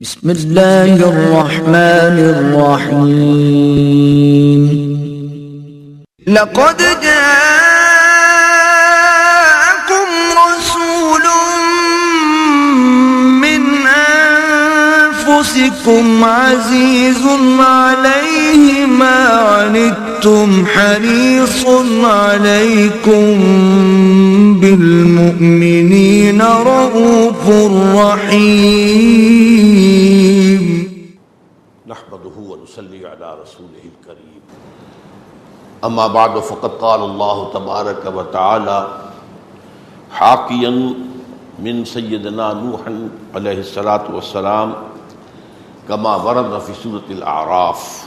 بسم الله الرحمن الرحيم. لقد جاءكم رسول من أنفسكم عزيز عليه ما عنتم حريص عليكم بالمؤمنين رؤوف رحيم. نحمده ونصلي على رسوله الكريم. اما بعد، فقد قال الله تبارك وتعالى حاكيا من سيدنا نوح عليه الصلاة والسلام كما ورد في سورة الأعراف.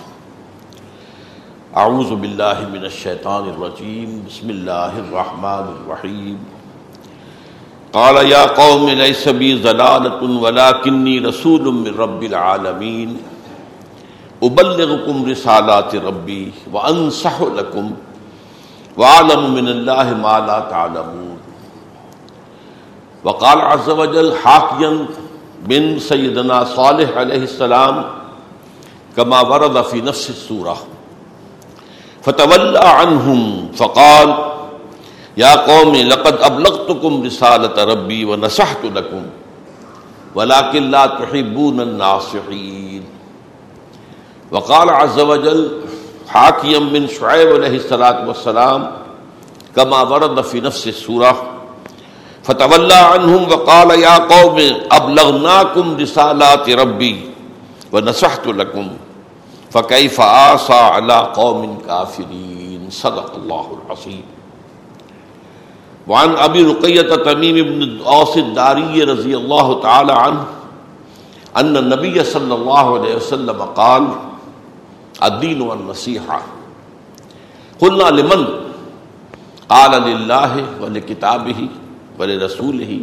أعوذ بالله من الشيطان الرجيم بسم الله الرحمن الرحيم قال يا قوم ليس بي ضلالة ولكني رسول من رب العالمين ابلغكم رسالات ربي وانصح لكم واعلم من الله ما لا تعلمون۔ وقال عز وجل حاكيا من سيدنا صالح عليه السلام كما ورد في نفس السوره فتولى عنهم فقال، يا قوم، لقد ابلغتكم رساله ربي ونصحت لكم، ولكن لا تحبون الناصحين. وقال عز وجل حاكيا من شعيب عليه الصلاة والسلام كما ورد في نفس السورة فتولى عنهم وقال يا قوم أبلغناكم رسالات ربي ونصحت لكم فكيف آسى على قوم كافرين؟ صدق الله العظيم وعن أبي رقية تميم بن أوس الداري رضي الله تعالى عنه أن النبي صلى الله عليه وسلم قال الدين والنصيحة قلنا لمن؟ قال لله ولكتابه ولرسوله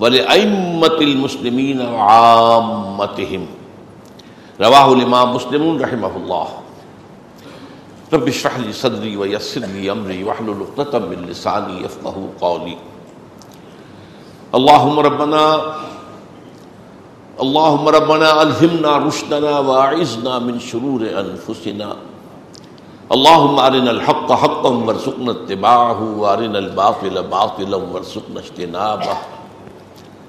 ولأئمة المسلمين وعامتهم. رواه الإمام مسلم رحمه الله رب اشرح لي صدري ويسر لي أمري واحلل عقدة من لساني يفقهوا قولي۔ اللهم ربنا اللهم ربنا الهمنا رشدنا واعذنا من شرور انفسنا اللهم ارنا الحق حقا وارزقنا اتباعه وارنا الباطل باطلا وارزقنا اجتنابه۔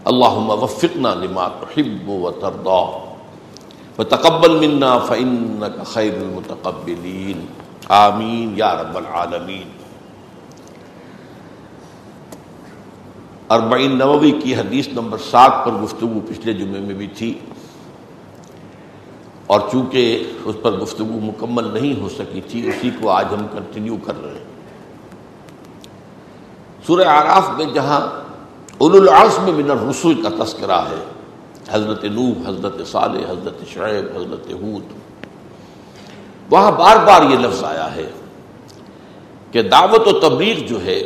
اللهم وفقنا لما تحب وترضى۔ وتقبل منا فانك خير المتقبلين. آمین یا رب العالمین. اربعین نووی کی حدیث نمبر سات پر گفتگو پچھلے جمعے میں بھی تھی اور چونکہ اس پر گفتگو مکمل نہیں ہو سکی تھی، اسی کو آج ہم کنٹینیو کر رہے ہیں۔ سورہ آراف میں جہاں اول العزم من الرسول کا تذکرہ ہے حضرت نوح، حضرت صالح، حضرت شعیب، حضرت حود وہاں بار بار یہ لفظ آیا ہے کہ دعوت و تبلیغ جو ہے،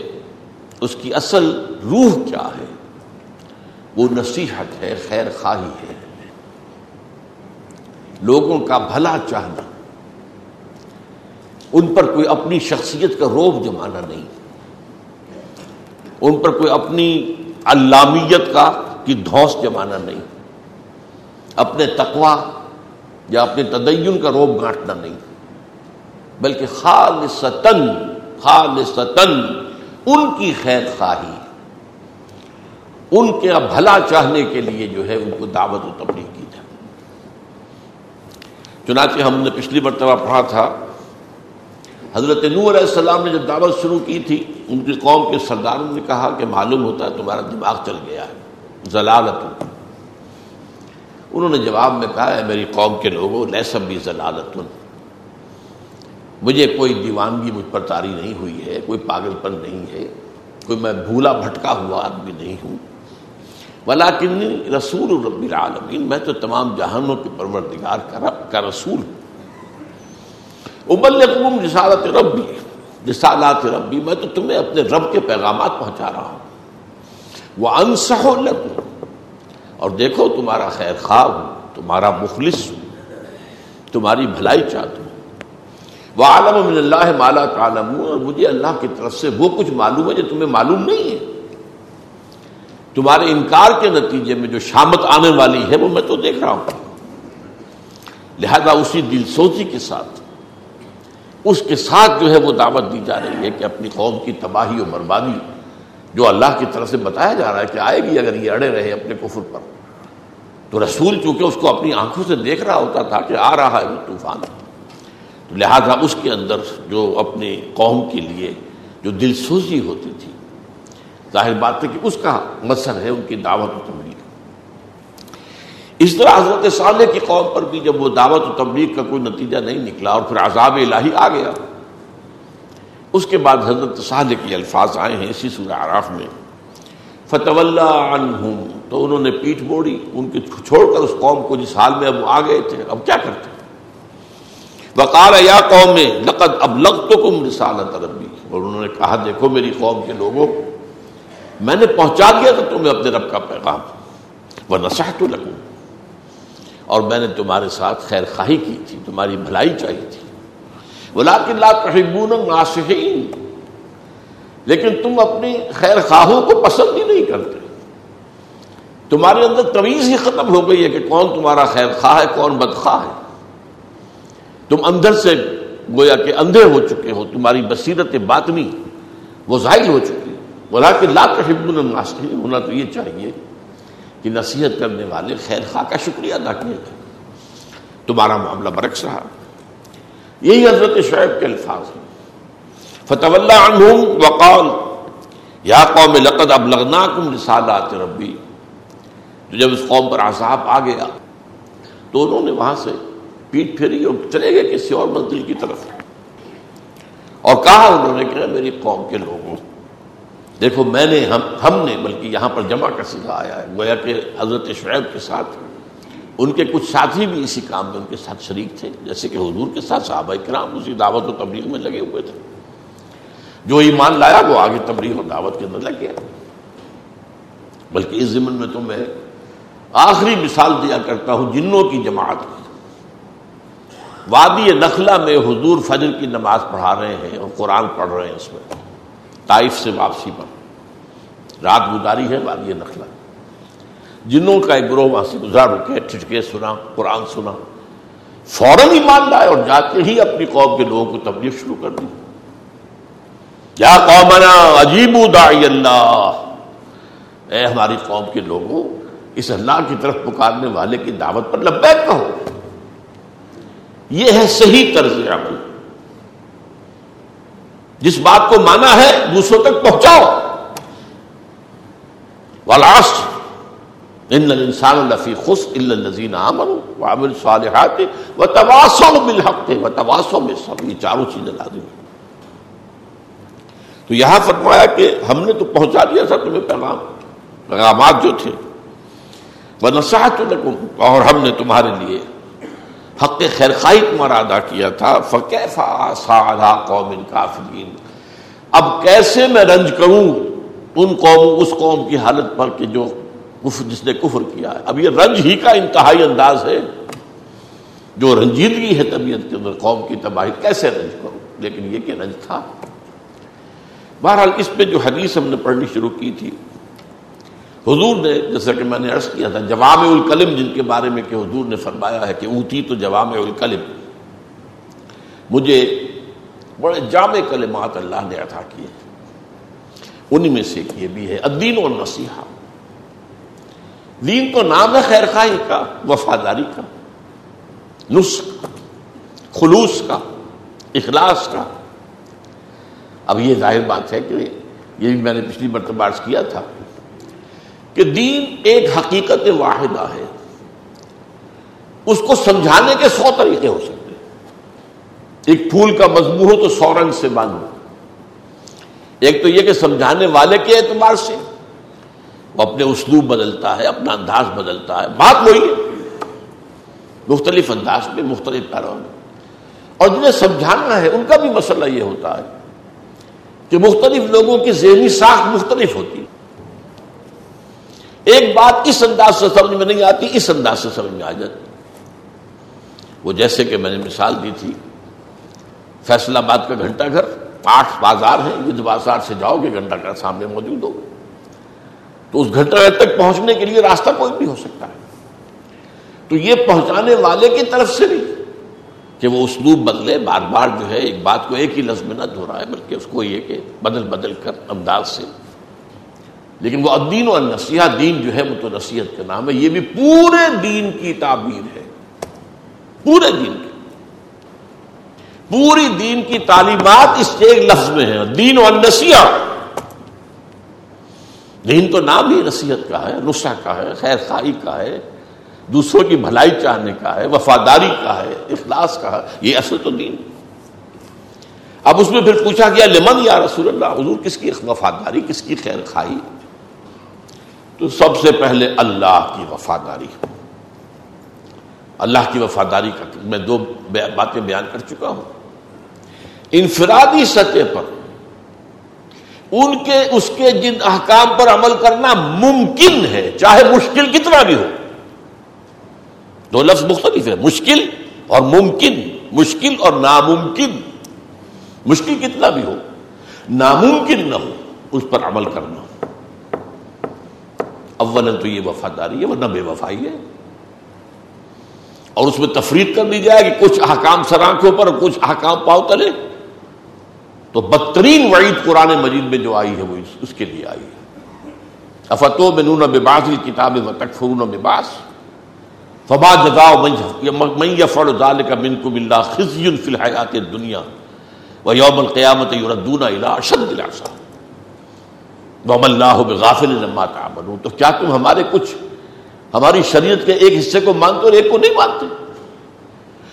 اس کی اصل روح کیا ہے؟ وہ نصیحت ہے، خیر خواہی ہے۔ لوگوں کا بھلا چاہنا، ان پر کوئی اپنی شخصیت کا روب جمانا نہیں۔ ان پر کوئی اپنی علامیت کا، کی دھوس جمانا نہیں۔ اپنے تقوا یا اپنے تدین کا روب گانٹنا نہیں، بلکہ خالصتاً خالصتاً ان کی خیر خواہی، ان کے بھلا چاہنے کے لیے جو ہے ان کو دعوت و تبلیغ کی جائے چنانچہ ہم نے پچھلی مرتبہ پڑھا تھا، حضرت نور علیہ السلام نے جب دعوت شروع کی تھی، ان کی قوم کے سرداروں نے کہا کہ معلوم ہوتا ہے تمہارا دماغ چل گیا ہے، ضلالت انہوں نے جواب میں کہا ہے میری قوم کے لوگوں لہسم بھی ضلالت مجھے کوئی دیوانگی مجھ پر تاری نہیں ہوئی ہے، کوئی پاگل پن نہیں ہے، کوئی میں بھولا بھٹکا ہوا آدمی نہیں ہوں۔ ولاکن رسول رب العالمین، میں تو تمام جہانوں کے پروردگار کا رب، کا رسول ہوں۔ ابلغکم رسالت ربی، رسالات ربی، میں تو تمہیں اپنے رب کے پیغامات پہنچا رہا ہوں۔ وہ انصح لکم اور دیکھو تمہارا خیر خواہ ہوں، تمہارا مخلص ہوں، تمہاری بھلائی چاہتا ہوں۔ وہ عالم من اللہ مالا کالم اور مجھے اللہ کی طرف سے وہ کچھ معلوم ہے جو تمہیں معلوم نہیں ہے۔ تمہارے انکار کے نتیجے میں جو شامت آنے والی ہے وہ میں تو دیکھ رہا ہوں۔ لہذا اسی دل سوزی کے ساتھ، اس کے ساتھ جو ہے وہ دعوت دی جا رہی ہے کہ اپنی قوم کی تباہی و بربادی جو اللہ کی طرف سے بتایا جا رہا ہے کہ آئے گی اگر یہ اڑے رہے اپنے کفر پر۔ تو رسول چونکہ اس کو اپنی آنکھوں سے دیکھ رہا ہوتا تھا کہ آ رہا ہے وہ طوفان۔ تو لہذا اس کے اندر جو اپنے قوم کے لیے جو دل سوزی ہوتی تھی، ظاہر بات ہے کہ اس کا مقصد ہے ان کی دعوت و تبلیغ۔ اس طرح حضرت صالح کی قوم پر بھی جب وہ دعوت و تبلیغ کا کوئی نتیجہ نہیں نکلا اور پھر عذاب الہی آ گیا اس کے بعد حضرت صالح کے الفاظ آئے ہیں اسی سورہ عراف میں۔ فتح عنہم، تو انہوں نے پیٹھ موڑی، ان کے چھوڑ کر اس قوم کو جس حال میں اب آ گئے تھے، اب کیا کرتے؟ وقال یا قوم، لقد اب لگ تو کم رسالت ربی۔ اور انہوں نے کہا، دیکھو میری قوم کے لوگوں، میں نے پہنچا دیا تھا تمہیں اپنے رب کا پیغام وہ نشہ تو لگوں اور میں نے تمہارے ساتھ خیر خواہی کی تھی، تمہاری بھلائی چاہی تھی۔ بلا کہ لا تحبون ناسحین لیکن تم اپنی خیر خواہوں کو پسند ہی نہیں کرتے۔ تمہارے اندر تویز ہی ختم ہو گئی ہے کہ کون تمہارا خیر خواہ ہے، کون بدخواہ ہے۔ تم اندر سے گویا کہ اندھے ہو چکے ہو، تمہاری بصیرت باطنی وہ ظاہر ہو چکی۔ بولا کہ لا تحب الناس ہونا تو یہ چاہیے کہ نصیحت کرنے والے خیر خواہ کا شکریہ ادا کیا جائے تمہارا معاملہ برعکس رہا۔ یہی حضرت شعیب کے الفاظ ہیں۔ فتح اللہ عنہم وقال، یا قوم لقد اب رسالات ربی۔ تو جب اس قوم پر عذاب آ گیا، تو انہوں نے وہاں سے پیٹ پھیری اور چلے گئے کسی اور منزل کی طرف۔ اور کہا انہوں نے کہ میری قوم کے لوگوں، دیکھو میں نے ہم ہم نے، بلکہ یہاں پر جمع کا سیدھا آیا ہے، گویا کہ حضرت شعیب کے ساتھ۔ ان کے کچھ ساتھی بھی اسی کام میں ان کے ساتھ شریک تھے، جیسے کہ حضور کے ساتھ صحابہ کرام اسی دعوت و تبلیغ میں لگے ہوئے تھے۔ جو ایمان لایا وہ آگے تبلیغ و دعوت کے اندر لگ گیا۔ بلکہ اس ضمن میں تو میں آخری مثال دیا کرتا ہوں جنوں کی جماعت کی۔ وادی نخلا میں حضور فجر کی نماز پڑھا رہے ہیں اور قرآن پڑھ رہے ہیں اس میں، طائف سے واپسی پر۔ رات گزاری ہے وادی نخلا جنوں کا ایک گروہ وہاں سے گزرا رکے ٹھٹکے سنا، قرآن سنا۔ فوراً ہی مان لائے اور جاتے ہی اپنی قوم کے لوگوں کو تبلیغ شروع کر دی۔ یا قومنا عجیب دائی اللہ۔ اے ہماری قوم کے لوگوں، اس اللہ کی طرف پکارنے والے کی دعوت پر لبیک کہو یہ ہے صحیح طرز عمل۔ جس بات کو مانا ہے، دوسروں تک پہنچاؤ۔ والاسٹ ان الانسان لفی خس الا الذين امنوا وعملوا الصالحات وتواصوا بالحق وتواصوا بالصبر یہ چاروں چیزیں لازم ہیں۔ تو یہاں فرمایا کہ ہم نے تو پہنچا دیا تھا تمہیں پیغام، پیغامات جو تھے۔ وہ نصاحت اور ہم نے تمہارے لیے حق خیر خائی تمہارا ادا کیا تھا۔ فقیف قوم کافرین اب کیسے میں رنج کروں ان قوم اس قوم کی حالت پر کہ جو جس نے کفر کیا ہے۔ اب یہ رنج ہی کا انتہائی انداز ہے۔ جو رنجیدگی ہے طبیعت کے اندر، قوم کی تباہی، کیسے رنج کروں؟ لیکن یہ کہ رنج تھا۔ بہرحال اس پہ جو حدیث ہم نے پڑھنی شروع کی تھی، حضور نے، جیسا کہ میں نے عرض کیا تھا جوام الکلم جن کے بارے میں کہ حضور نے فرمایا ہے کہ اونتی تو جوام الکلم۔ مجھے بڑے جامع کلمات اللہ نے عطا کیے۔ انہی میں سے یہ بھی ہے، الدین اور نصیحہ دین تو نام ہے خیر خائی کا، وفاداری کا، نسخ خلوص کا، اخلاص کا۔ اب یہ ظاہر بات ہے کہ یہ بھی میں نے پچھلی مرتبہ عرض کیا تھا کہ دین ایک حقیقت واحدہ ہے۔ اس کو سمجھانے کے سو طریقے ہو سکتے ایک پھول کا مضمون ہو تو سو رنگ سے باندھو۔ ایک تو یہ کہ سمجھانے والے کے اعتبار سے اپنے اسلوب بدلتا ہے، اپنا انداز بدلتا ہے۔ بات وہی ہے۔ مختلف انداز میں مختلف پیروں میں اور جنہیں سمجھانا ہے، ان کا بھی مسئلہ یہ ہوتا ہے کہ مختلف لوگوں کی ذہنی ساخت مختلف ہوتی ہے۔ ایک بات اس انداز سے سمجھ میں نہیں آتی، اس انداز سے سمجھ میں آ جاتی۔ وہ جیسے کہ میں نے مثال دی تھی فیصلہ آباد کا گھنٹہ گھر، آٹھ بازار ہیں، یدھ بازار سے جاؤ گے، گھنٹہ گھر سامنے موجود ہو۔ تو اس گھٹنا تک پہنچنے کے لیے راستہ کوئی بھی ہو سکتا ہے۔ تو یہ پہنچانے والے کی طرف سے بھی کہ وہ اسلوب بدلے، بار بار جو ہے ایک بات کو ایک ہی لفظ میں نہ دہرائے، بلکہ اس کو یہ کہ بدل بدل کر انداز سے۔ لیکن وہ الدین و نصیحت دین جو ہے وہ تو نصیحت کا نام ہے۔ یہ بھی پورے دین کی تعبیر ہے۔ پورے دین کی۔ پوری دین کی تعلیمات اس ایک لفظ میں ہے دین و نصیحت دین تو نام ہی نصیحت کا ہے، نسخہ کا ہے، خیر خائی کا ہے، دوسروں کی بھلائی چاہنے کا ہے، وفاداری کا ہے، اخلاص کا ہے، یہ اصل تو دین اب اس میں پھر پوچھا گیا، لمن یا رسول اللہ؟ حضور کس کی وفاداری، کس کی خیر خائی؟ تو سب سے پہلے اللہ کی وفاداری۔ اللہ کی وفاداری کا میں دو باتیں بیان کر چکا ہوں۔ انفرادی سطح پر ان کے اس کے جن احکام پر عمل کرنا ممکن ہے، چاہے مشکل کتنا بھی ہو۔ دو لفظ مختلف ہے مشکل اور ممکن، مشکل اور ناممکن۔ مشکل کتنا بھی ہو، ناممکن نہ ہو، اس پر عمل کرنا۔ اول تو یہ وفاداری ہے، ورنہ بے وفائی ہے۔ اور اس میں تفریح کر دی جائے کہ کچھ احکام سرانکھوں پر اور کچھ احکام پاؤ تلے۔ تو بدترین وعید قرآن مجید میں جو آئی ہے وہ اس اس کے لیے آئی ہے۔ افتو بنون بباس کتاب و تکفرون بباس فبا جزا من یفعل ذلك منكم الا خزي في الحیات الدنیا ويوم القيامه يردون الى اشد العذاب۔ وما الله بغافل لما تعملون۔ تو کیا تم ہمارے کچھ ہماری شریعت کے ایک حصے کو مانتے اور ایک کو نہیں مانتے؟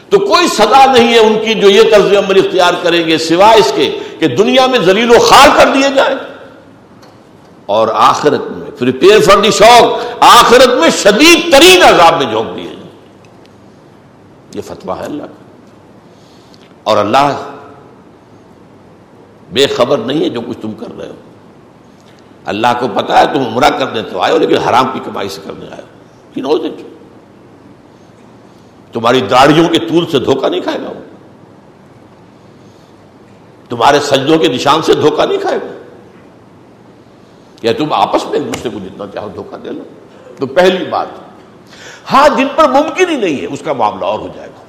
تو کوئی سزا نہیں ہے ان کی جو یہ طرز عمل اختیار کریں گے سوائے اس کے کہ دنیا میں زلیل و خار کر دیے جائیں۔ اور آخرت میں پریپیئر فار دی شوق، آخرت میں شدید ترین عذاب میں جھونک دیے جائیں۔ یہ فتوا ہے اللہ کا۔ اور اللہ بے خبر نہیں ہے جو کچھ تم کر رہے ہو۔ اللہ کو پتا ہے تم عمرہ کرنے تو آئے ہو، لیکن حرام کی کمائی سے کرنے آئے ہو۔ تمہاری داڑیوں کے طول سے دھوکہ نہیں کھائے گا وہ۔ تمہارے سجدوں کے نشان سے دھوکہ نہیں کھائے گا۔ کیا تم آپس میں ایک دوسرے کو جتنا چاہو دھوکہ دے لو۔ تو پہلی بات ہاں جن پر ممکن ہی نہیں ہے، اس کا معاملہ اور ہو جائے گا۔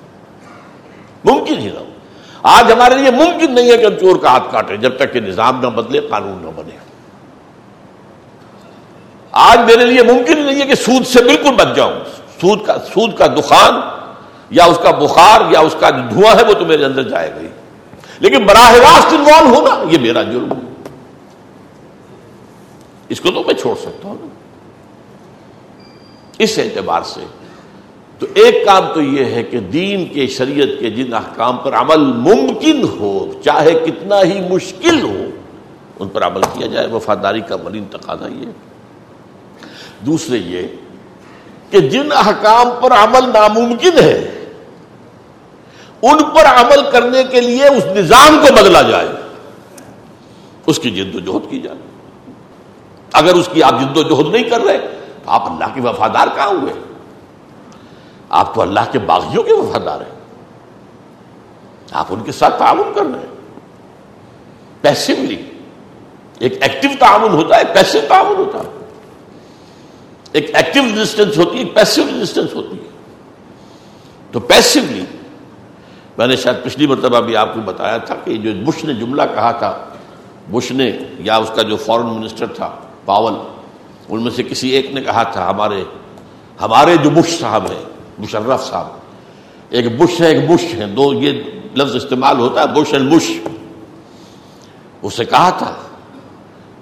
ممکن ہی نہ ہو۔ آج ہمارے لیے ممکن نہیں ہے کہ ہم چور کا ہاتھ کاٹیں، جب تک کہ نظام نہ بدلے، قانون نہ بنے۔ آج میرے لیے ممکن ہی نہیں ہے کہ سود سے بالکل بچ جاؤں۔ سود کا سود کا دخان یا اس کا بخار یا اس کا جو دھواں ہے، وہ تو میرے اندر جائے گا لیکن براہ راست انوالو ہونا یہ میرا جرم ہے۔ اس کو تو میں چھوڑ سکتا ہوں۔ اس اعتبار سے تو ایک کام تو یہ ہے کہ دین کے، شریعت کے جن احکام پر عمل ممکن ہو، چاہے کتنا ہی مشکل ہو، ان پر عمل کیا جائے۔ وفاداری کا مرین تقاضا یہ دوسرے یہ کہ جن احکام پر عمل ناممکن ہے ان پر عمل کرنے کے لیے اس نظام کو بدلا جائے اس کی جد و جہد کی جائے۔ اگر اس کی آپ جد و جہد نہیں کر رہے، تو آپ اللہ کے وفادار کہاں ہوئے؟ آپ تو اللہ کے باغیوں کے وفادار ہیں۔ آپ ان کے ساتھ تعاون کر رہے ہیں۔ پیسولی ایک ایکٹیو تعاون ہوتا ہے پیسو تعاون ہوتا ہے۔ ایک ایکٹیو ریزسٹنس ہوتی ہے پیسو ریزسٹنس ہوتی ہے۔ تو پیسولی میں نے شاید پچھلی مرتبہ بھی آپ کو بتایا تھا کہ جو بش نے جملہ کہا تھا، بش نے یا اس کا جو فورن منسٹر تھا، پاول، ان میں سے کسی ایک نے کہا تھا، ہمارے ہمارے جو بش صاحب ہیں، مشرف صاحب، ایک بش ہے، ایک بش ہے، دو، یہ لفظ استعمال ہوتا ہے، بش اینڈ بش۔ اسے کہا تھا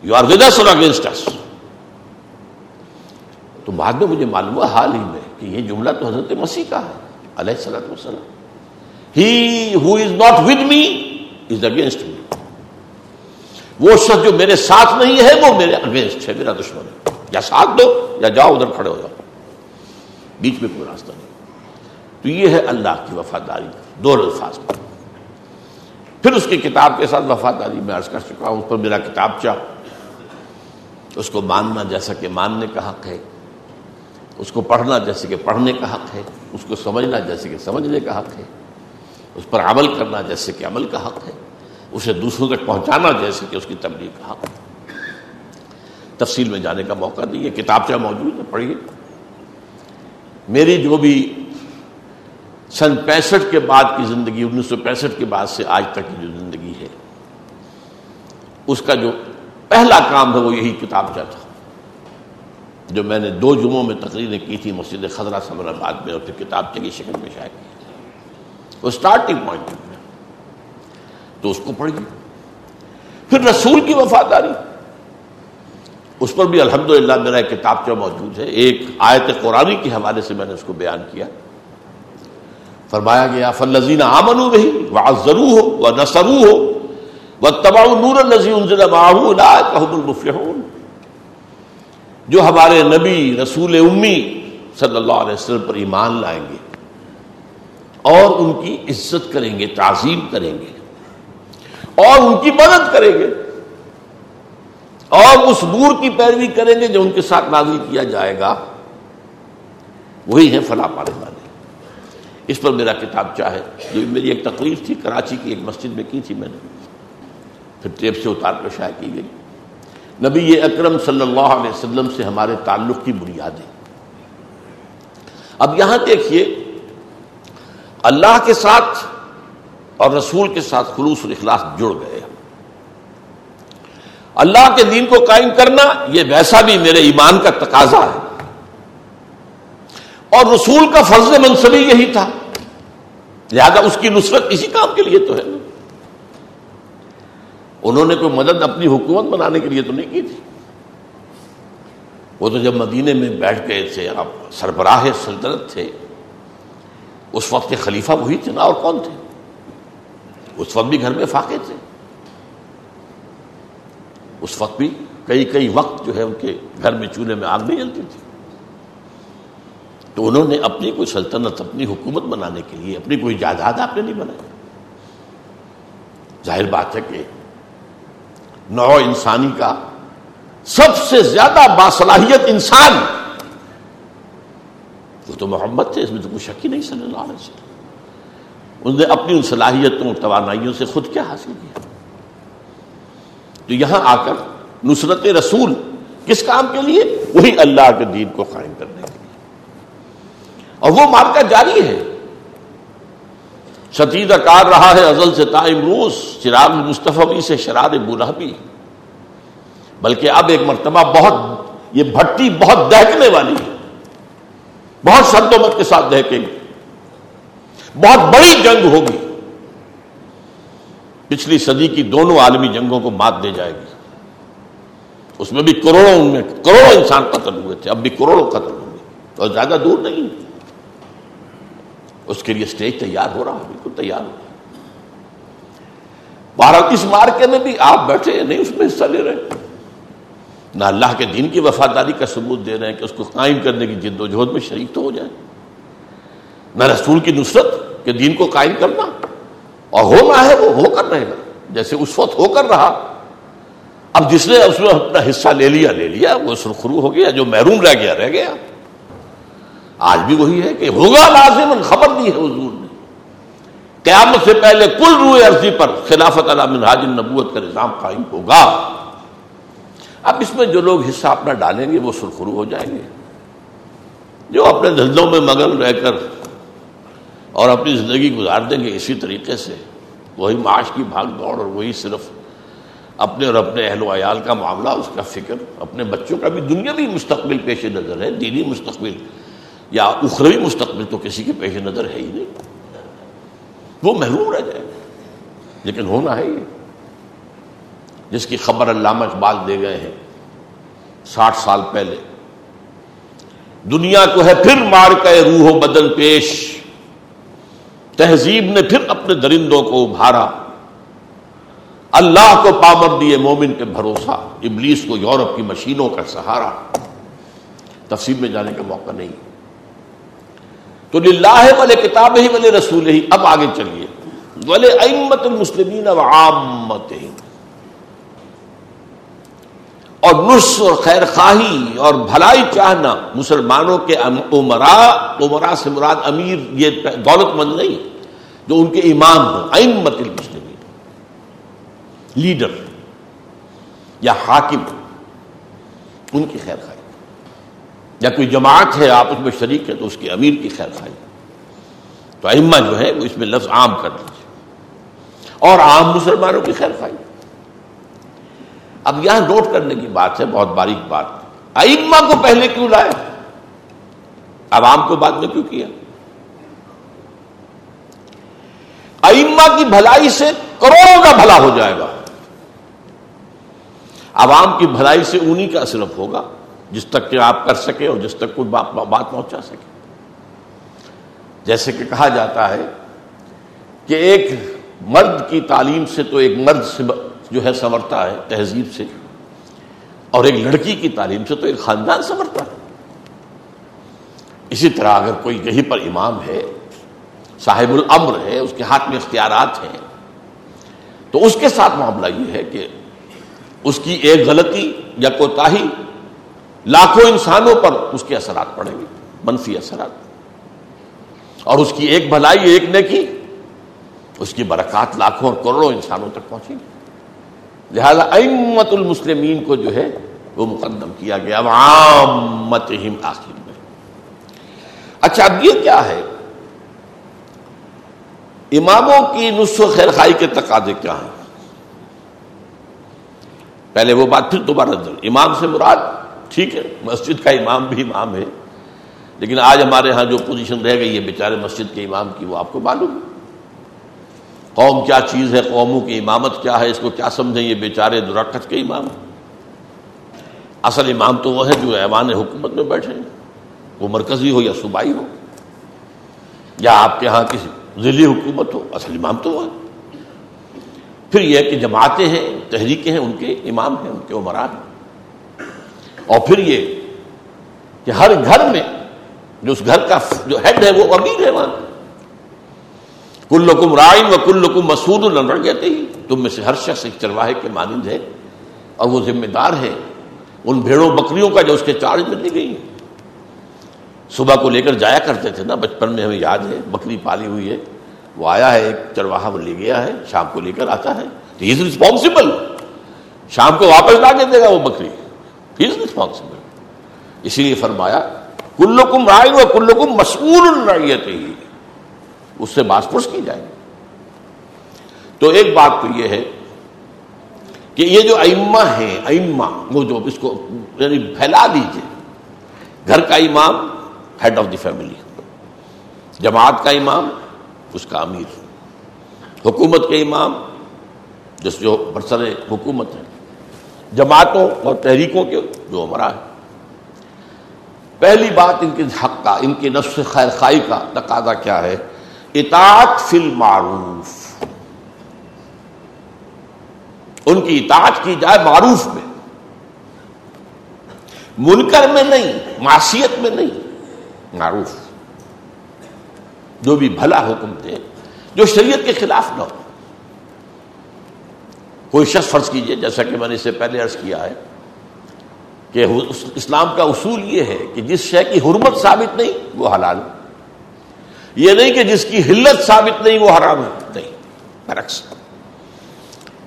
you are with or against تو بعد میں مجھے معلوم ہوا حال ہی میں کہ یہ جملہ تو حضرت مسیح کا ہے، علیہ السلط وسلم he who is not with me is against me وہ شخص جو میرے ساتھ نہیں ہے وہ میرے اگینسٹ ہے، میرا دشمن ہے۔ یا ساتھ دو یا جاؤ، ادھر کھڑے ہو جاؤ۔ بیچ میں کوئی راستہ نہیں۔ تو یہ ہے اللہ کی وفاداری دو الفاظ۔ پر پھر اس کی کتاب کے ساتھ وفاداری میں عرض کر چکا ہوں، اس پر میرا کتاب چاہ اس کو ماننا جیسا کہ ماننے کا حق ہے۔ اس کو پڑھنا جیسے کہ پڑھنے کا حق ہے۔ اس کو سمجھنا جیسے کہ سمجھنے کا حق ہے۔ اس پر عمل کرنا جیسے کہ عمل کا حق ہے، اسے دوسروں تک پہنچانا جیسے کہ اس کی تبلیغ کا حق ہے۔ تفصیل میں جانے کا موقع نہیں ہے، کتاب موجود ہے، پڑھیے۔ میری جو بھی سن پینسٹھ کے بعد کی زندگی، انیس سو پینسٹھ کے بعد سے آج تک کی جو زندگی ہے، اس کا جو پہلا کام ہے، وہ یہی کتاب تھا جو میں نے دو جمعوں میں تقریریں کی تھی، مسجد خزرہ سمر آباد میں، اور پھر کتاب کی شکل میں شائع کی وہ اسٹارٹنگ پوائنٹ تو اس کو پڑھیے۔ پھر رسول کی وفاداری۔ اس پر بھی الحمدللہ میرا ایک کتاب جو موجود ہے، ایک آیت قرآن کے حوالے سے میں نے اس کو بیان کیا۔ فرمایا گیا فلزین آمن رہی وہ ضرور ہو وہ نسرو ہو وہ تباہ نور المفلحون۔ جو ہمارے نبی، رسول امی صلی اللہ علیہ وسلم پر ایمان لائیں گے اور ان کی عزت کریں گے، تعظیم کریں گے، اور ان کی مدد کریں گے۔ اور اس نور کی پیروی کریں گے جو ان کے ساتھ نازل کیا جائے گا۔ وہی ہے فلاں پانے والے۔ اس پر میرا کتاب چاہے جو میری ایک تقریب تھی، کراچی کی ایک مسجد میں کی تھی میں نے۔ پھر ٹیپ سے اتار کر شائع کی گئی۔ نبی اکرم صلی اللہ علیہ وسلم سے ہمارے تعلق کی بنیادیں۔ اب یہاں دیکھیے اللہ کے ساتھ اور رسول کے ساتھ خلوص اور اخلاص جڑ گئے اللہ کے دین کو قائم کرنا یہ ویسا بھی میرے ایمان کا تقاضا ہے۔ اور رسول کا فرض منصبی یہی تھا۔ لہذا اس کی نصرت اسی کام کے لیے تو ہے۔ انہوں نے کوئی مدد اپنی حکومت بنانے کے لیے تو نہیں کی تھی۔ وہ تو جب مدینے میں بیٹھ گئے تھے، آپ سربراہ سلطنت تھے۔ اس وقت کے خلیفہ وہی تھے نا، اور کون تھے؟ اس وقت بھی گھر میں فاقے تھے۔ اس وقت بھی کئی کئی وقت جو ہے ان کے گھر میں چولہے میں آگ نہیں جلتی تھی۔ تو انہوں نے اپنی کوئی سلطنت، اپنی حکومت بنانے کے لیے، اپنی کوئی جائیداد آپ نے نہیں بنائی۔ ظاہر بات ہے کہ نو انسانی کا سب سے زیادہ باصلاحیت انسان وہ تو محمد تھے، اس میں تو کوئی شک ہی نہیں، صلی اللہ علیہ وسلم۔ انہوں نے اپنی ان صلاحیتوں اور توانائیوں سے خود کیا حاصل کیا؟ تو یہاں آ کر نصرت رسول کس کام کے لیے؟ وہی اللہ کے دین کو قائم کرنے کے لیے۔ اور وہ مارکا جاری ہے۔ شدید کار رہا ہے، ازل سے تائم روس، چراغ مصطفی سے شراد برہ بھی بلکہ اب ایک مرتبہ بہت، یہ بھٹی بہت دہکنے والی ہے۔ بہت شد و مت کے ساتھ دہکے گی بہت بڑی جنگ ہوگی۔ پچھلی صدی کی دونوں عالمی جنگوں کو مات دے جائے گی۔ اس میں بھی کروڑوں میں کروڑوں انسان قتل ہوئے تھے، اب بھی کروڑوں قتل ہوں گے۔ اور زیادہ دور نہیں۔ اس کے لیے اسٹیج تیار ہو رہا ہے، بالکل تیار ہو رہا بھارت اس مارکے میں بھی آپ بیٹھے نہیں، اس میں حصہ لے رہے نہ اللہ کے دین کی وفاداری کا ثبوت دے رہے ہیں کہ اس کو قائم کرنے کی جد و جہد میں شریک تو ہو جائے۔ نہ رسول کی نصرت کہ دین کو قائم کرنا۔ اور ہونا ہے وہ ہو کر رہے گا۔ جیسے اس وقت ہو کر رہا۔ اب جس نے اس میں اپنا حصہ لے لیا لے لیا، وہ سرخرو ہو گیا، جو محروم رہ گیا رہ گیا۔ آج بھی وہی ہے کہ ہوگا لازم، خبر دی ہے حضور نے۔ قیامت سے پہلے کل روئے عرضی پر خلافت علام منہاج النبوت کا نظام قائم ہوگا۔ اب اس میں جو لوگ حصہ اپنا ڈالیں گے وہ سرخرو ہو جائیں گے۔ جو اپنے دھندوں میں مگن رہ کر اور اپنی زندگی گزار دیں گے اسی طریقے سے، وہی معاش کی بھاگ دوڑ اور وہی صرف اپنے اور اپنے اہل و عیال کا معاملہ، اس کا فکر، اپنے بچوں کا بھی دنیا بھی مستقبل پیش نظر ہے، دینی مستقبل یا اخروی مستقبل تو کسی کے پیش نظر ہے ہی نہیں۔ وہ محروم رہ جائے۔ لیکن ہونا ہے یہ۔ جس کی خبر علامہ اقبال دے گئے ہیں ساٹھ سال پہلے۔ دنیا کو ہے پھر مار کے روح و بدن پیش۔ تہذیب نے پھر اپنے درندوں کو ابھارا۔ اللہ کو پامر دیے مومن کے بھروسہ۔ ابلیس کو یورپ کی مشینوں کا سہارا۔ تفصیل میں جانے کا موقع نہیں۔ تو للہ والے کتاب ہی والے رسول ہی اب آگے چلیے۔ والے امت المسلمین و عامت اور نس اور خیر خواہی اور بھلائی چاہنا مسلمانوں کے عمرا عمرا سے مراد امیر یہ دولت مند نہیں جو ان کے امام ہو امت المسلمین، لیڈر یا حاکم، ان کی خیر خائی یا کوئی جماعت ہے، آپ اس میں شریک ہے تو اس کے امیر کی خیر خائی تو ائمہ جو ہے وہ اس میں لفظ عام کر دیجیے اور عام مسلمانوں کی خیر خائی اب یہاں نوٹ کرنے کی بات ہے، بہت باریک بات۔ ائمہ کو پہلے کیوں لائے؟ عوام کو بعد میں کیوں کیا؟ ائمہ کی بھلائی سے کروڑوں کا بھلا ہو جائے گا۔ عوام کی بھلائی سے انہی کا صرف ہوگا، جس تک کہ آپ کر سکے اور جس تک کوئی بات پہنچا سکے۔ جیسے کہ کہا جاتا ہے کہ ایک مرد کی تعلیم سے تو ایک مرد سے جو ہے سنورتا ہے تہذیب سے، اور ایک لڑکی کی تعلیم سے تو ایک خاندان سنورتا ہے۔ اسی طرح اگر کوئی یہیں پر امام ہے، صاحب الامر ہے، اس کے ہاتھ میں اختیارات ہیں، تو اس کے ساتھ معاملہ یہ ہے کہ اس کی ایک غلطی یا کوتا لاکھوں انسانوں پر اس کے اثرات پڑیں گے منفی اثرات۔ اور اس کی ایک بھلائی ایک نے کی اس کی برکات لاکھوں اور کروڑوں انسانوں تک پہنچی لہذا امت المسلمین کو جو ہے وہ مقدم کیا گیا عامت آخر میں۔ اچھا اب یہ کیا ہے؟ اماموں کی نسخ و خیر خائی کے تقاضے کیا ہیں؟ پہلے وہ بات پھر دوبارہ در امام سے مراد ٹھیک ہے، مسجد کا امام بھی امام ہے، لیکن آج ہمارے ہاں جو پوزیشن رہ گئی ہے بیچارے مسجد کے امام کی، وہ آپ کو معلوم ہے۔ قوم کیا چیز ہے؟ قوموں کی امامت کیا ہے؟ اس کو کیا سمجھیں؟ یہ بیچارے درخت کے امام اصل امام تو وہ ہے جو ایوان حکومت میں بیٹھے وہ مرکزی ہو یا صوبائی ہو، یا آپ کے ہاں کسی ذیلی حکومت ہو، اصل امام تو وہ ہے پھر یہ کہ جماعتیں ہیں، تحریکیں ہیں، ان کے امام ہیں، ان کے عمران ہیں۔ اور پھر یہ کہ ہر گھر میں جو اس گھر کا جو ہیڈ ہے، وہ امیر ہے وہاں کل لکم رائن و کل لکم مسود کہتے ہی تم میں سے ہر شخص ایک چرواہے کے مانند ہے اور وہ ذمہ دار ہے ان بھیڑوں بکریوں کا جو اس کے چارج میں دی گئی۔ ہے صبح کو لے کر جایا کرتے تھے نا، بچپن میں ہمیں یاد ہے، بکری پالی ہوئی ہے، وہ آیا ہے، ایک چرواہا وہ لے گیا ہے، شام کو لے کر آتا ہے۔ از رسپانسبل شام کو واپس لا کے دے گا وہ بکری۔ از رسپانسبل اسی لیے فرمایا، کلکم رائے و کلکم مسئول رائیت ہی اس سے باس پرس کی جائے تو ایک بات تو یہ ہے کہ یہ جو ائمہ ہیں، ائمہ، وہ جو اس کو یعنی پھیلا دیجیے گھر کا امام ہیڈ آف دی فیملی جماعت کا امام، اس کا امیر۔ حکومت کے امام، جس جو برسر حکومت ہے جماعتوں اور تحریکوں کے جو ہمارا ہے پہلی بات ان کے حق کا، ان کے نفس خیر خائی کا تقاضا کیا ہے؟ اطاعت فی المعروف۔ ان کی اطاعت کی جائے معروف میں۔ منکر میں نہیں معاشیت میں نہیں، معروف۔ جو بھی بھلا حکم دے، جو شریعت کے خلاف نہ ہو۔ کوئی شخص فرض کیجیے، جیسا کہ میں نے اس سے پہلے عرض کیا ہے کہ اسلام کا اصول یہ ہے کہ جس شے کی حرمت ثابت نہیں، وہ حلال یہ نہیں کہ جس کی حلت ثابت نہیں، وہ حرام ہے۔ نہیں، برعکس۔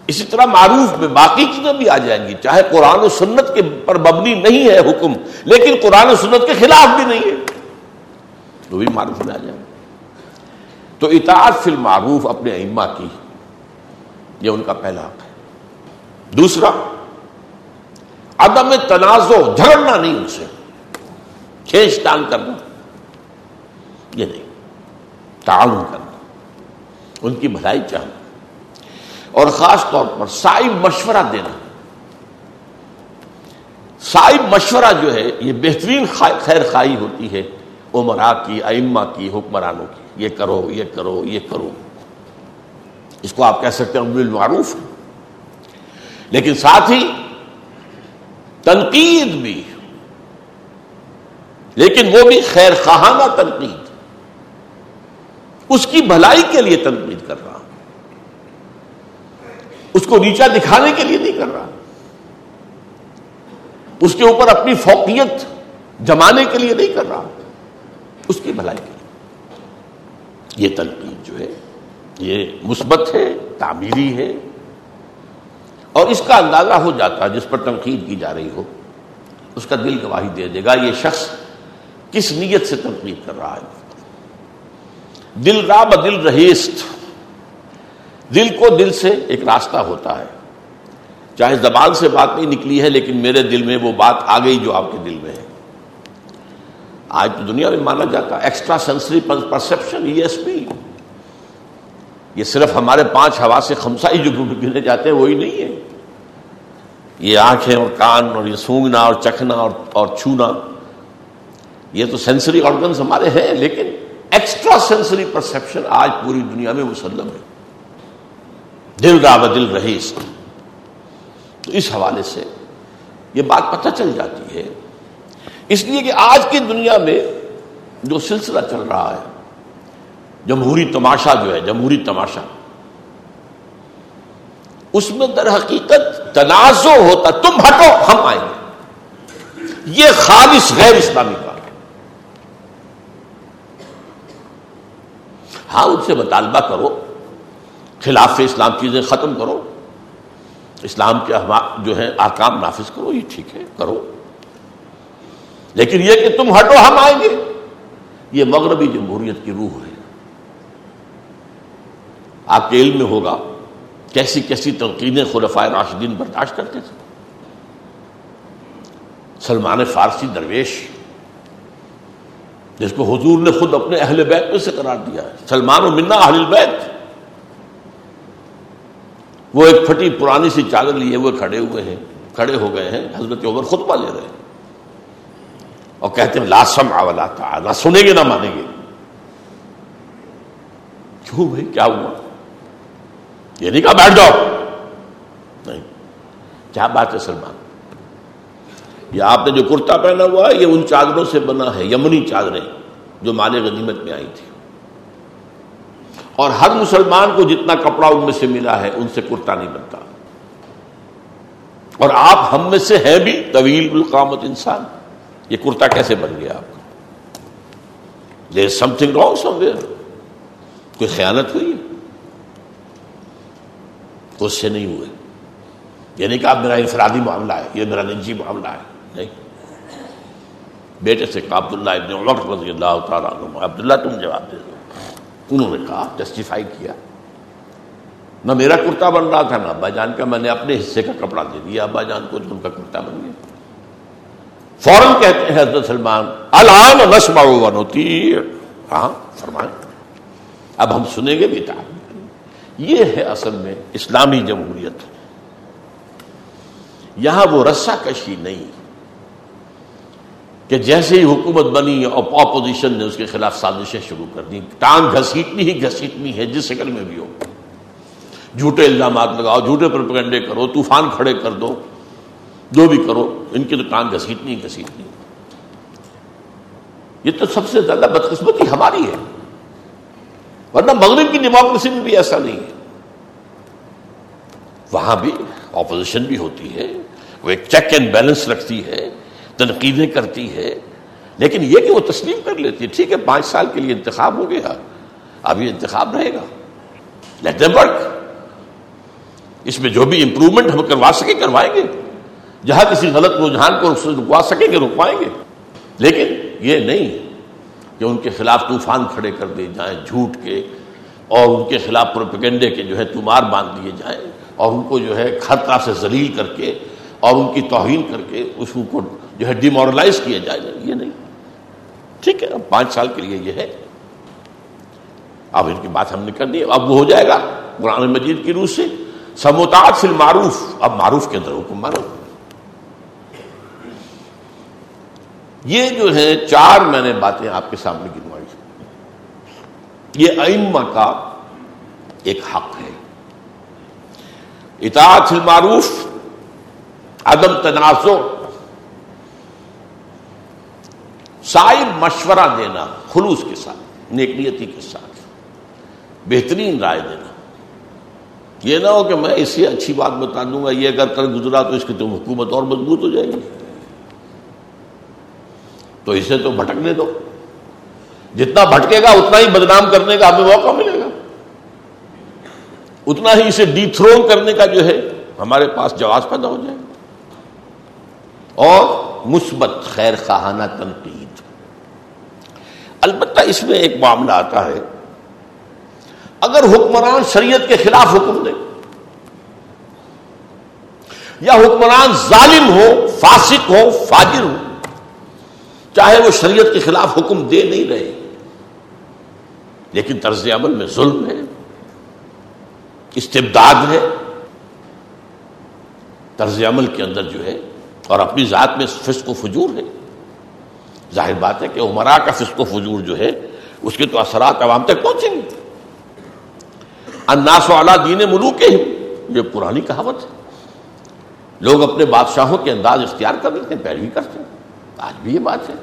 اسی طرح معروف میں باقی چیزیں بھی آ جائیں گی، چاہے قرآن و سنت کے پر مبنی نہیں ہے حکم، لیکن قرآن و سنت کے خلاف بھی نہیں ہے۔ وہ بھی معروف میں آ جائیں۔ گے تو اطاعت فی المعروف اپنے ائمہ کی، یہ ان کا پہلا حق ہے۔ دوسرا، عدم تنازع، جھگڑنا نہیں ان سے، کھینچ ٹانگ کرنا۔ یہ نہیں۔ تعاون کرنا ان کی بھلائی چاہنا اور خاص طور پر سائب مشورہ دینا۔ سائب مشورہ جو ہے، یہ بہترین خیر خائی ہوتی ہے عمرا کی، ائمہ کی، حکمرانوں کی۔ یہ کرو یہ کرو یہ کرو۔ اس کو آپ کہہ سکتے ہیں معروف لیکن ساتھ ہی تنقید بھی۔ لیکن وہ بھی خیر خواہانہ تنقید۔ اس کی بھلائی کے لیے تنقید کر رہا ہوں۔ اس کو نیچا دکھانے کے لیے نہیں کر رہا۔ اس کے اوپر اپنی فوقیت جمانے کے لیے نہیں کر رہا۔ اس کی بھلائی کے لیے۔ یہ تنقید جو ہے، یہ مثبت ہے، تعمیری ہے۔ اور اس کا اندازہ ہو جاتا ہے، جس پر تنقید کی جا رہی ہو، اس کا دل گواہی دے دے گا، یہ شخص کس نیت سے تنقید کر رہا ہے؟ دل را دل رہیست۔ دل کو دل سے ایک راستہ ہوتا ہے۔ چاہے زبان سے بات نہیں نکلی ہے، لیکن میرے دل میں وہ بات آ گئی جو آپ کے دل میں ہے۔ آج تو دنیا میں مانا جاتا ہے extra sensory perception E S P یہ صرف ہمارے پانچ ہوا سے خمسائی جو گنے جاتے ہیں، وہی نہیں ہے۔ یہ آنکھیں اور کان اور یہ سونگنا اور چکھنا اور اور چھونا، یہ تو سینسری آرگنس ہمارے ہیں، لیکن ایکسٹرا سینسری پرسپشن آج پوری دنیا میں مسلم ہے۔ دل را دل رہیس تو اس حوالے سے یہ بات پتہ چل جاتی ہے۔ اس لیے کہ آج کی دنیا میں جو سلسلہ چل رہا ہے، جمہوری تماشا جو ہے، جمہوری تماشا، اس میں در حقیقت تنازع ہوتا، تم ہٹو، ہم آئیں گے۔ یہ خالص غیر اسلامی کا ہاں ان سے مطالبہ کرو، خلاف اسلام چیزیں ختم کرو۔ اسلام کے جو ہے آکام نافذ کرو، یہ ٹھیک ہے، کرو۔ لیکن یہ کہ تم ہٹو، ہم آئیں گے۔ یہ مغربی جمہوریت کی روح ہے۔ آپ کے علم میں ہوگا، کیسی کیسی تنقیدیں خلفائے راشدین برداشت کرتے تھے۔ سلمان فارسی درویش جس کو حضور نے خود اپنے اہل بیت میں سے قرار دیا ہے۔ سلمان و منا اہل بیت وہ ایک پھٹی پرانی سی چادر لیے ہوئے کھڑے ہوئے ہیں، کھڑے ہو گئے ہیں، حضرت عمر خطبہ لے رہے ہیں۔ اور کہتے ہیں لاسم آولا تھا نہ سنیں گے، نہ مانیں گے۔ کیوں بھائی؟ کیا ہوا؟ یہ نہیں کہا بیٹھ جاؤ۔ نہیں۔ کیا بات ہے سلمان؟ یہ آپ نے جو کرتا پہنا ہوا ہے، یہ ان چادروں سے بنا ہے، یمنی چادریں جو مال غنیمت میں آئی تھی۔ اور ہر مسلمان کو جتنا کپڑا ان میں سے ملا ہے، ان سے کرتا نہیں بنتا۔ اور آپ ہم میں سے ہیں بھی طویل القامت انسان۔ یہ کرتا کیسے بن گیا آپ کا؟ There something wrong somewhere کوئی خیانت ہوئی؟ اس سے نہیں ہوئے۔ یہ نہیں کہا میرا انفرادی معاملہ ہے، یہ میرا نجی معاملہ ہے۔ نہیں۔ بیٹے سے کہا، عبداللہ ابن عمر رضی اللہ تعالیٰ عنہ، عبداللہ تم جواب دے دو۔ انہوں نے کہا جسٹیفائی کیا۔ نہ میرا کرتا بن رہا تھا، نہ ابا جان کا۔ میں نے اپنے حصے کا کپڑا دے دیا، ابا جان کو ان کا کرتا بن گیا۔ فوراً کہتے ہیں حضرت سلمان، الان نسما ہوتی ہاں فرمائیں۔ اب ہم سنیں گے بیٹا یہ ہے اصل میں اسلامی جمہوریت۔ یہاں وہ رسا کشی نہیں۔ کہ جیسے ہی حکومت بنی اور اپوزیشن نے اس کے خلاف سازشیں شروع کر دی ٹانگ گھسیٹنی ہی گھسیٹنی ہے، جس شکل میں بھی ہو۔ جھوٹے الزامات لگاؤ، جھوٹے پروپگنڈے کرو، طوفان کھڑے کر دو۔ جو بھی کرو، ان کی تو ٹانگ گھسیٹنی گھسیٹنی۔ یہ تو سب سے زیادہ بدقسمتی ہماری ہے۔ ورنہ مغرب کی ڈیموکریسی میں بھی ایسا نہیں ہے۔ وہاں بھی اپوزیشن بھی ہوتی ہے، وہ ایک چیک اینڈ بیلنس رکھتی ہے۔ تنقیدیں کرتی ہے، لیکن یہ کہ وہ تسلیم کر لیتی ہے، ٹھیک ہے، پانچ سال کے لیے انتخاب ہو گیا، اب یہ انتخاب رہے گا۔ لیٹ دم ورک اس میں جو بھی امپروومنٹ ہم کروا سکیں، کروائیں گے۔ جہاں کسی غلط رجحان کو رکوا سکیں گے، رکوائیں گے۔ لیکن یہ نہیں کہ ان کے خلاف طوفان کھڑے کر دیے جائیں، جھوٹ کے، اور ان کے خلاف پروپیگنڈے کے جو ہے تمار باندھ دیے جائیں، اور ان کو جو ہے ہر طرح سے ذلیل کر کے، اور ان کی توہین کر کے اس کو جو ہے ڈیمورلائز کیا جائے گا، یہ نہیں۔ ٹھیک ہے، اب پانچ سال کے لیے یہ ہے۔ اب ان کی بات ہم نے کر دی اب وہ ہو جائے گا قرآن مجید کی روح سے۔ سموتاج فل معروف اب معروف کے اندر حکم مانو۔ یہ جو ہے، چار میں نے باتیں آپ کے سامنے گنوائی یہ ائمہ کا ایک حق ہے۔ اطاعت فل معروف عدم تنازع صاحب مشورہ دینا، خلوص کے ساتھ نیکنیتی کے ساتھ، بہترین رائے دینا۔ یہ نہ ہو کہ میں اس سے اچھی بات بتا دوں گا، یہ اگر کل گزرا تو اس کی تو حکومت اور مضبوط ہو جائے گی۔ تو اسے تو بھٹکنے دو۔ جتنا بھٹکے گا، اتنا ہی بدنام کرنے کا ہمیں موقع ملے گا۔ اتنا ہی اسے ڈی تھرون کرنے کا جو ہے، ہمارے پاس جواز پیدا ہو جائے گا۔ اور مثبت خیر خواہانہ تنقید۔ البتہ اس میں ایک معاملہ آتا ہے۔ اگر حکمران شریعت کے خلاف حکم دے، یا حکمران ظالم ہو، فاسق ہو، فاجر ہو، چاہے وہ شریعت کے خلاف حکم دے نہیں رہے، لیکن طرز عمل میں ظلم ہے، استبداد ہے، طرز عمل کے اندر جو ہے اور اپنی ذات میں فسق و فجور ہے۔ ظاہر بات ہے کہ عمرا کا فسق و فجور جو ہے، اس کے تو اثرات عوام تک پہنچیں گے۔ اناس والا دین ملوک ہی یہ پرانی کہاوت ہے۔ لوگ اپنے بادشاہوں کے انداز اختیار کر لیتے ہیں، پیروی کرتے ہیں۔ آج بھی یہ بات ہے۔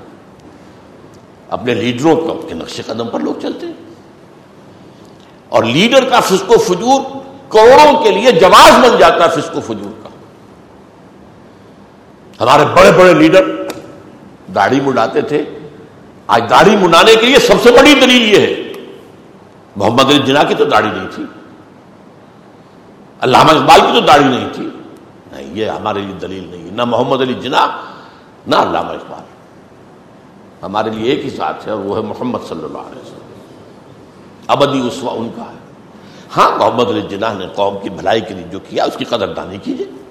اپنے لیڈروں کے نقش قدم پر لوگ چلتے ہیں۔ اور لیڈر کا فسق و فجور کروڑوں کے لیے جواز بن جاتا ہے، فسق و فجور کا۔ ہمارے بڑے بڑے لیڈر داڑھی منڈاتے تھے۔ آج داڑھی منڈانے کے لیے سب سے بڑی دلیل یہ ہے۔ محمد علی جناح کی تو داڑھی نہیں تھی۔ علامہ اقبال کی تو داڑھی نہیں تھی۔ نہیں، یہ ہمارے لیے دلیل نہیں نہ محمد علی جناح، نہ علامہ اقبال۔ ہمارے لیے ایک ہی ساتھ ہے اور وہ ہے محمد صلی اللہ علیہ وسلم۔ ابدی اسوا ان کا ہے۔ ہاں محمد علی جناح نے قوم کی بھلائی کے لیے جو کیا، اس کی قدر دانی کیجیے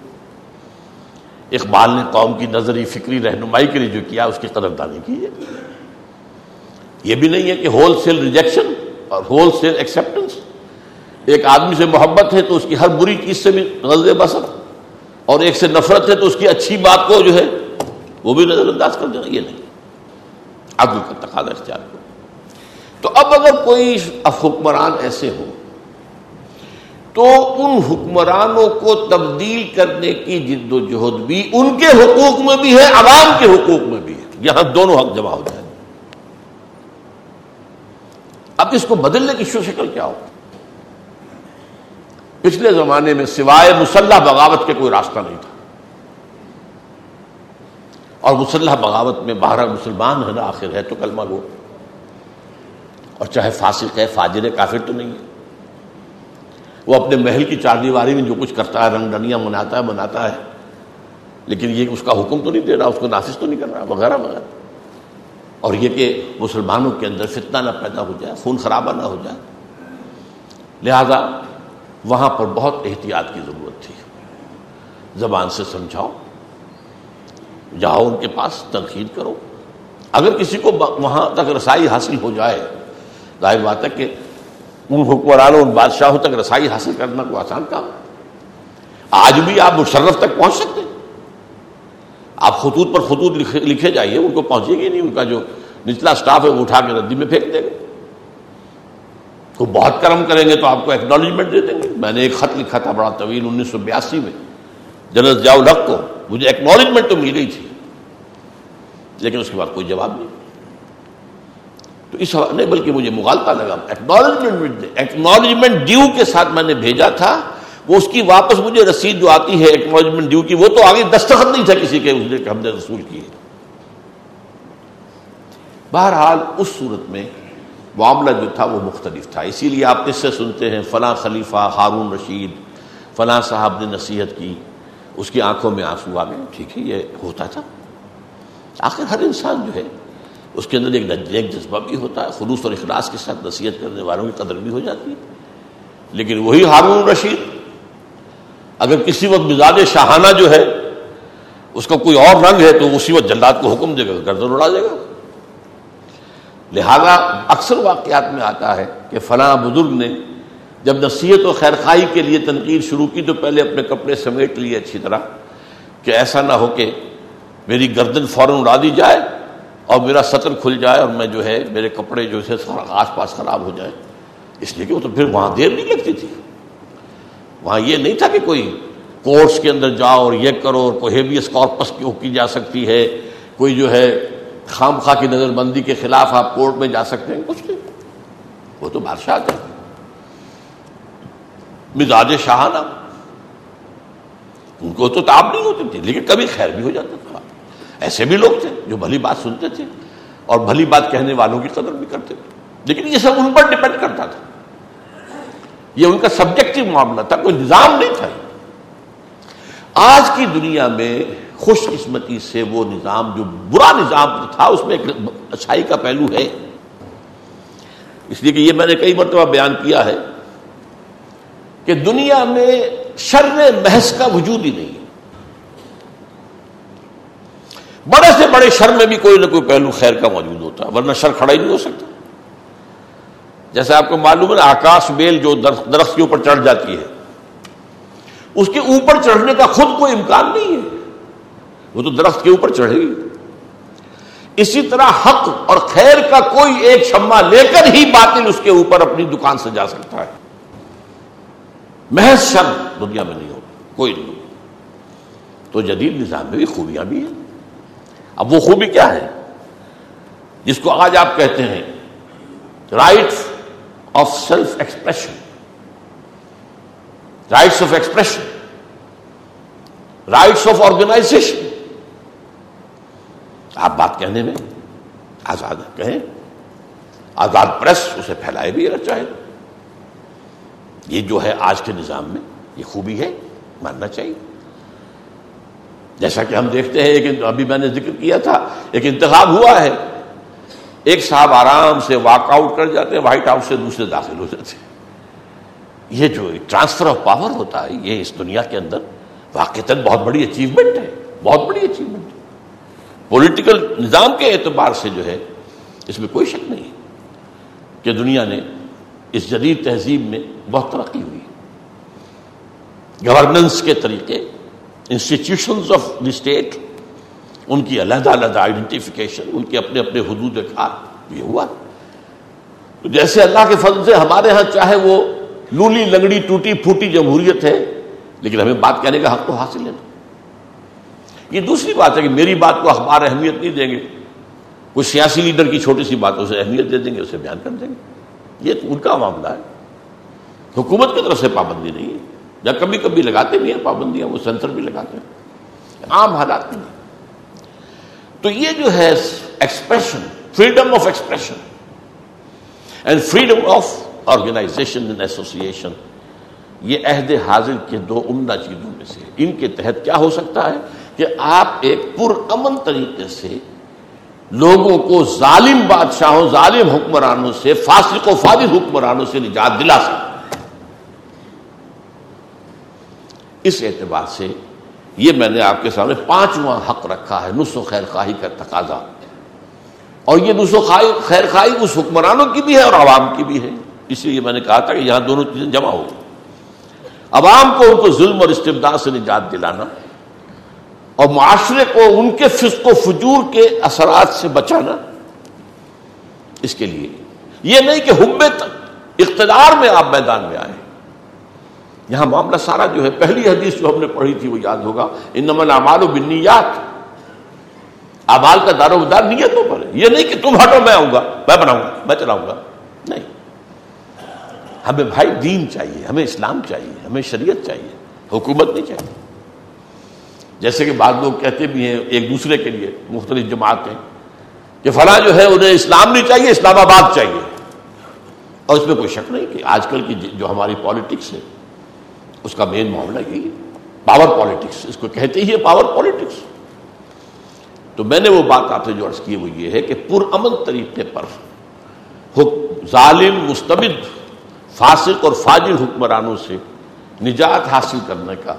اقبال نے قوم کی نظری، فکری رہنمائی کے لیے جو کیا، اس کی قدر دانی کیجیے یہ بھی نہیں ہے کہ ہول سیل ریجیکشن اور ہول سیل ایکسپٹنس ایک آدمی سے محبت ہے تو اس کی ہر بری چیز سے بھی غلط بسر، اور ایک سے نفرت ہے تو اس کی اچھی بات کو جو ہے، وہ بھی نظر انداز کر دینا، یہ نہیں۔ عدل کا تقاضا اختیار کرو۔ تو اب اگر کوئی حکمران ایسے ہو تو ان حکمرانوں کو تبدیل کرنے کی جد و جہد بھی ان کے حقوق میں بھی ہے، عوام کے حقوق میں بھی ہے۔ یہاں دونوں حق جمع ہو جائیں۔ اب اس کو بدلنے کی شو شکل کیا ہو؟ پچھلے زمانے میں سوائے مسلح بغاوت کے کوئی راستہ نہیں تھا۔ اور مسلح بغاوت میں بارہ مسلمان ہے نا آخر ہے تو کلمہ گو اور چاہے فاسق ہے، فاجر ہے، کافر تو نہیں ہے۔ وہ اپنے محل کی چار دیواری میں جو کچھ کرتا ہے، رنگ ڈنیاں مناتا ہے مناتا ہے۔ لیکن یہ اس کا حکم تو نہیں دے رہا، اس کو نافذ تو نہیں کر رہا، وغیرہ وغیرہ۔ اور یہ کہ مسلمانوں کے اندر فتنہ نہ پیدا ہو جائے، خون خرابہ نہ ہو جائے۔ لہذا وہاں پر بہت احتیاط کی ضرورت تھی۔ زبان سے سمجھاؤ، جاؤ ان کے پاس، تنقید کرو۔ اگر کسی کو وہاں تک رسائی حاصل ہو جائے، ظاہر بات ہے کہ ان حکمرانوں ان بادشاہوں تک رسائی حاصل کرنا کوئی آسان کام آج بھی آپ مشرف تک پہنچ سکتے آپ خطوط پر خطوط لکھے جائیے، ان کو پہنچے گی نہیں، ان کا جو نچلا سٹاف ہے وہ اٹھا کے ردی میں پھینک دے گا تو بہت کرم کریں گے تو آپ کو ایکنالجمنٹ دے دیں گے۔ میں نے ایک خط لکھا تھا بڑا طویل، انیس سو بیاسی میں۔ جنرل ضیاء الحق کو مجھے ایکنالجمنٹ تو مل گئی تھی، لیکن اس کے بعد کوئی جواب نہیں۔ تو اس نہیں، بلکہ مجھے مغالتا لگا۔ ایکنالجمنٹ ایکنالجمنٹ ڈیو کے ساتھ میں نے بھیجا تھا۔ وہ اس کی واپس مجھے رسید جو آتی ہے ایکنالجمنٹ ڈیو کی، وہ تو آگے دستخط نہیں تھا کسی کے، اس نے کہ ہم نے رسول کی بہرحال اس صورت میں معاملہ جو تھا وہ مختلف تھا۔ اسی لیے آپ کس سے سنتے ہیں، فلاں خلیفہ ہارون رشید، فلاں صاحب نے نصیحت کی۔ اس کی آنکھوں میں آنسو آ گئے۔ ٹھیک ہے، یہ ہوتا تھا۔ آخر ہر انسان جو ہے اس کے اندر ایک ایک جذبہ بھی ہوتا ہے، خلوص اور اخلاص کے ساتھ نصیحت کرنے والوں کی قدر بھی ہو جاتی ہے۔ لیکن وہی ہارون رشید، اگر کسی وقت مزاج شاہانہ جو ہے، اس کا کوئی اور رنگ ہے تو اسی وقت جلدات کو حکم دے گا، گردن اڑا دے گا۔ لہذا اکثر واقعات میں آتا ہے کہ فلاں بزرگ نے جب نصیحت و خیر خائی کے لیے تنقید شروع کی تو پہلے اپنے کپڑے سمیٹ لیے اچھی طرح کہ ایسا نہ ہو کہ میری گردن فوراً اڑا دی جائے۔ اور میرا سطر کھل جائے اور میں جو ہے میرے کپڑے جو ہے آس پاس خراب ہو جائے۔ اس لیے کہ وہ تو پھر وہاں دیر نہیں لگتی تھی۔ وہاں یہ نہیں تھا کہ کوئی کورٹس کے اندر جاؤ اور یہ کرو اور کوئی ہیویس کارپس کیوں کی جا سکتی ہے۔ کوئی جو ہے خام خواہ کی نظر بندی کے خلاف آپ کورٹ میں جا سکتے ہیں، کچھ نہیں۔ وہ تو بادشاہ تھے۔ مزاج شاہانہ۔ ان کو تو تاب نہیں ہوتی تھی، لیکن کبھی خیر بھی ہو جاتا تھا۔ ایسے بھی لوگ تھے۔ جو بھلی بات سنتے تھے اور بھلی بات کہنے والوں کی قدر بھی کرتے تھے۔ لیکن یہ سب ان پر ڈپینڈ کرتا تھا۔ یہ ان کا سبجیکٹو معاملہ تھا، کوئی نظام نہیں تھا۔ آج کی دنیا میں خوش قسمتی سے وہ نظام، جو برا نظام تھا، اس میں ایک اچھائی کا پہلو ہے۔ اس لیے کہ یہ میں نے کئی مرتبہ بیان کیا ہے کہ دنیا میں شر محض کا وجود ہی نہیں ہے۔ بڑے سے بڑے شر میں بھی کوئی نہ کوئی پہلو خیر کا موجود ہوتا ہے، ورنہ شر کھڑا ہی نہیں ہو سکتا۔ جیسے آپ کو معلوم ہے آکاش بیل جو درخت کے اوپر چڑھ جاتی ہے۔ اس کے اوپر چڑھنے کا خود کوئی امکان نہیں ہے۔ وہ تو درخت کے اوپر چڑھے گی۔ اسی طرح حق اور خیر کا کوئی ایک شمع لے کر ہی باطل اس کے اوپر اپنی دکان سے جا سکتا ہے۔ محض شر دنیا میں نہیں ہوگا کوئی نہیں تو جدید نظام میں بھی خوبیاں بھی ہیں۔ اب وہ خوبی کیا ہے؟ جس کو آج آپ کہتے ہیں right of self expression rights of expression rights of organisation آپ بات کہنے میں آزاد کہیں۔ آزاد پریس اسے پھیلائے بھی چاہے اچھا یہ جو ہے آج کے نظام میں یہ خوبی ہے، ماننا چاہیے۔ جیسا کہ ہم دیکھتے ہیں، ایک ابھی میں نے ذکر کیا تھا، ایک انتخاب ہوا ہے۔ ایک صاحب آرام سے واک آؤٹ کر جاتے ہیں، وائٹ ہاؤس سے دوسرے داخل ہو جاتے ہیں۔ یہ جو ٹرانسفر آف پاور ہوتا ہے، یہ اس دنیا کے اندر واقع بہت بڑی اچیومنٹ ہے۔ بہت بڑی اچیومنٹ ہے۔ پولیٹیکل نظام کے اعتبار سے جو ہے، اس میں کوئی شک نہیں کہ دنیا نے اس جدید تہذیب میں بہت ترقی ہوئی۔ گورننس کے طریقے انسٹیٹیوشنز آف دی اسٹیٹ ان کی علیحدہ علیحدہ آئیڈینٹیفیکیشن ان کے اپنے اپنے حدود کار یہ ہوا۔ تو جیسے اللہ کے فضل سے ہمارے ہاں چاہے وہ لولی، لنگڑی، ٹوٹی، پھوٹی جمہوریت ہے، لیکن ہمیں بات کہنے کا حق تو حاصل ہے۔ نا یہ دوسری بات ہے کہ میری بات کو اخبار اہمیت نہیں دیں گے۔ کوئی سیاسی لیڈر کی چھوٹی سی باتوں سے اہمیت دے دیں گے، اسے بیان کر دیں گے۔ یہ ان کا معاملہ ہے۔ حکومت کی طرف سے پابندی نہیں ہے۔ یا کبھی کبھی لگاتے بھی ہیں پابندیاں وہ سینسر بھی لگاتے ہیں۔ عام حالات میں تو یہ جو ہے expression freedom of expression and freedom of organisation association یہ عہد حاضر کے دو عمدہ چیزوں میں سے ان کے تحت کیا ہو سکتا ہے کہ آپ ایک پر امن طریقے سے لوگوں کو ظالم بادشاہوں، ظالم حکمرانوں سے، فاسق و فاضل حکمرانوں سے نجات دلا سکتے اس اعتبار سے یہ میں نے آپ کے سامنے پانچواں حق رکھا ہے نس و خیر خواہی کا تقاضا۔ اور یہ نس و خیر خواہی اس حکمرانوں کی بھی ہے اور عوام کی بھی ہے۔ اس لیے میں نے کہا تھا کہ یہاں دونوں چیزیں جمع ہو۔ عوام کو ان کو ظلم اور استبداد سے نجات دلانا اور معاشرے کو ان کے فسق و فجور کے اثرات سے بچانا، اس کے لیے۔ یہ نہیں کہ حب اقتدار میں آپ میدان میں آئے یہاں معاملہ سارا جو ہے، پہلی حدیث جو ہم نے پڑھی تھی وہ یاد ہوگا۔ ان نمل امال و بنیات امال کا دار و دار نیتوں پر ہے۔ یہ نہیں کہ تم ہٹو، میں آؤں گا، میں بناؤں گا، میں چلاؤں گا۔ نہیں۔ ہمیں بھائی دین چاہیے، ہمیں اسلام چاہیے، ہمیں شریعت چاہیے، حکومت نہیں چاہیے۔ جیسے کہ بعض لوگ کہتے بھی ہیں ایک دوسرے کے لیے، مختلف جماعتیں، کہ فلاں جو ہے انہیں اسلام نہیں چاہیے، اسلام آباد چاہیے۔ اور اس میں کوئی شک نہیں کہ آج کل کی جو ہماری پالیٹکس ہے اس کا مین معاملہ یہی ہے۔ پاور پالیٹکس اس کو کہتے ہی ہے پاور پالیٹکس تو میں نے وہ بات آپ سے جو عرض کی وہ یہ ہے کہ پرامن طریقے پر ظالم، مستبد، فاسق اور فاجر حکمرانوں سے نجات حاصل کرنے کا،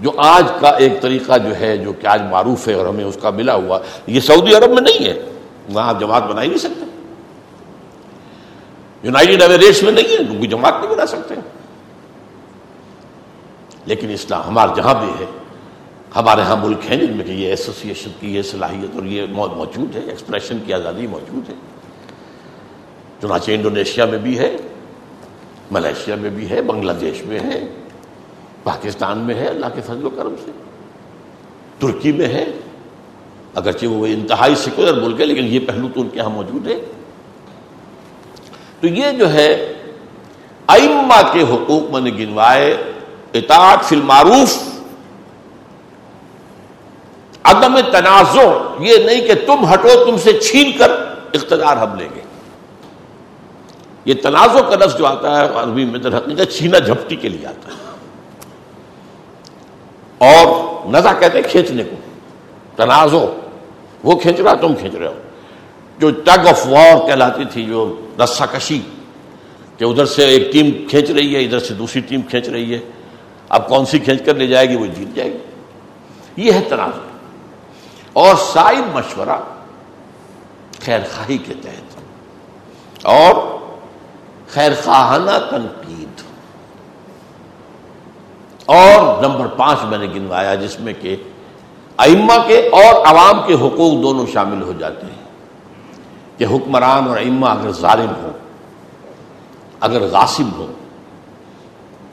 جو آج کا ایک طریقہ جو ہے، جو کہ آج معروف ہے اور ہمیں اس کا ملا ہوا، یہ سعودی عرب میں نہیں ہے۔ وہاں آپ جماعت بنا ہی نہیں سکتے۔ یونائٹیڈ ایمریٹس میں نہیں ہے، کوئی جماعت نہیں بنا سکتے۔ لیکن اسلام ہمارے جہاں بھی ہے، ہمارے ہاں ملک ہیں جن میں کہ یہ ایسوسیشن کی یہ صلاحیت اور یہ موجود ہے ایکسپریشن کی آزادی موجود ہے۔ چنانچہ انڈونیشیا میں بھی ہے ملیشیا میں بھی ہے، بنگلہ دیش میں ہے، پاکستان میں ہے، اللہ کے فضل و کرم سے۔ ترکی میں ہے، اگرچہ وہ انتہائی سیکولر ملک ہے، لیکن یہ پہلو تو ان کے یہاں موجود ہے۔ تو یہ جو ہے، ائمہ کے حقوق میں نے گنوائے اطاعت فی المعروف۔ عدم تنازع، یہ نہیں کہ تم ہٹو، تم سے چھین کر اقتدار ہم لیں گے۔ یہ تنازع کا لفظ جو آتا ہے، عربی میں در حقیقت چھینا جھپٹی کے لیے آتا ہے۔ اور نزا کہتے ہیں کھینچنے کو۔ تنازع، وہ کھینچ رہا، تم کھینچ رہے ہو۔ جو ٹگ آف وار کہلاتی تھی، جو رسا کشی کہ ادھر سے ایک ٹیم کھینچ رہی ہے، ادھر سے دوسری ٹیم کھینچ رہی ہے۔ اب کون سی کھینچ کر لے جائے گی وہ جیت جائے گی۔ یہ ہے تنازع۔ اور سائن مشورہ خیر خواہی کے تحت۔ اور خیر خواہانہ تنقید۔ اور نمبر پانچ میں نے گنوایا جس میں کہ ائمہ کے اور عوام کے حقوق دونوں شامل ہو جاتے ہیں۔ کہ حکمران اور ائمہ اگر ظالم ہوں، اگر غاسب ہوں،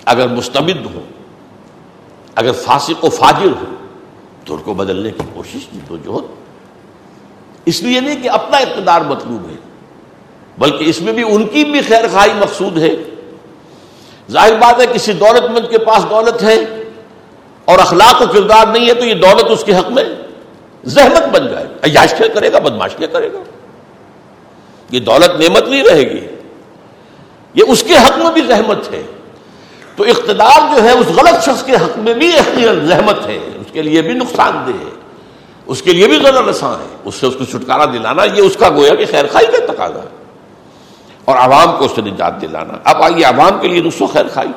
اگر مستبد ہوں اگر فاسق و فاجر ہوں تو ان کو بدلنے کی کوشش کی تو جو اس لیے نہیں کہ اپنا اقتدار مطلوب ہے، بلکہ اس میں بھی ان کی بھی خیر خواہی مقصود ہے۔ ظاہر بات ہے کسی دولت مند کے پاس دولت ہے اور اخلاق و کردار نہیں ہے تو یہ دولت اس کے حق میں زحمت بن جائے۔ عیاش کیا کرے گا، بدماش کیا کرے گا؟ یہ دولت نعمت نہیں رہے گی، یہ اس کے حق میں بھی زحمت ہے۔ تو اقتدار جو ہے اس غلط شخص کے حق میں بھی زحمت ہے، اس کے لیے بھی نقصان دہ ہے، اس کے لیے بھی ذرا رساں ہے اس سے اس کو چھٹکارا دلانا، یہ اس کا گویا کہ خیر خائی کا تقاضا ہے۔ اور عوام کو اس سے نجات دلانا۔ اب آئیے عوام کے لیے دوسروں خیر خائی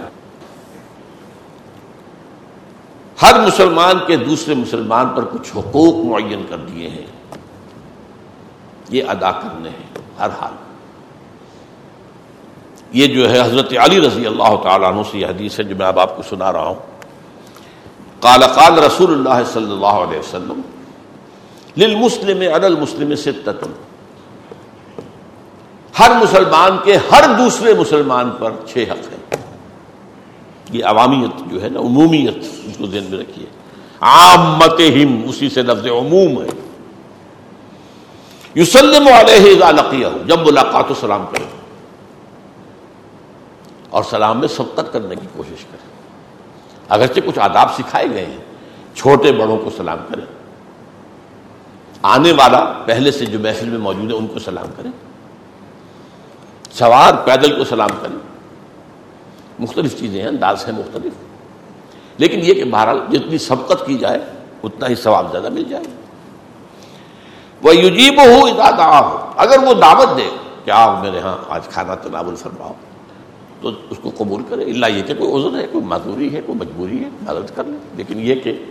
ہر مسلمان کے دوسرے مسلمان پر کچھ حقوق معین کر دیے ہیں۔ یہ ادا کرنے ہیں، ہر حال۔ یہ جو ہے حضرت علی رضی اللہ تعالیٰ عنہ سے حدیث ہے جو میں اب آپ کو سنا رہا ہوں۔ قال قال رسول اللہ صلی اللہ علیہ وسلم، للمسلم علی المسلم ستت ہر مسلمان کے ہر دوسرے مسلمان پر چھ حق ہیں۔ یہ عوامیت جو ہے نا، عمومیت اس کو ذہن میں رکھیے۔ عامت ہم اسی سے لفظ عموم ہے۔ یوسلم علیہ اذا لقیہ، جب ملاقات و سلام کرے۔ اور سلام میں سبقت کرنے کی کوشش کرے اگرچہ کچھ آداب سکھائے گئے ہیں، چھوٹے بڑوں کو سلام کریں۔ آنے والا پہلے سے جو محفل میں موجود ہے، ان کو سلام کریں۔ سوار پیدل کو سلام کریں۔ مختلف چیزیں ہیں، انداز ہیں مختلف۔ لیکن یہ کہ بہرحال جتنی سبقت کی جائے، اتنا ہی ثواب زیادہ مل جائے۔ وہ یوجیب ہو ہو اگر وہ دعوت دے کہ آؤ میرے ہاں آج کھانا تناول فرماؤ۔ تو اس کو قبول کرے۔ اللہ یہ کہ کوئی عذر ہے، کوئی معذوری ہے، کوئی مجبوری ہے مدد کر لے۔ لیکن یہ کہ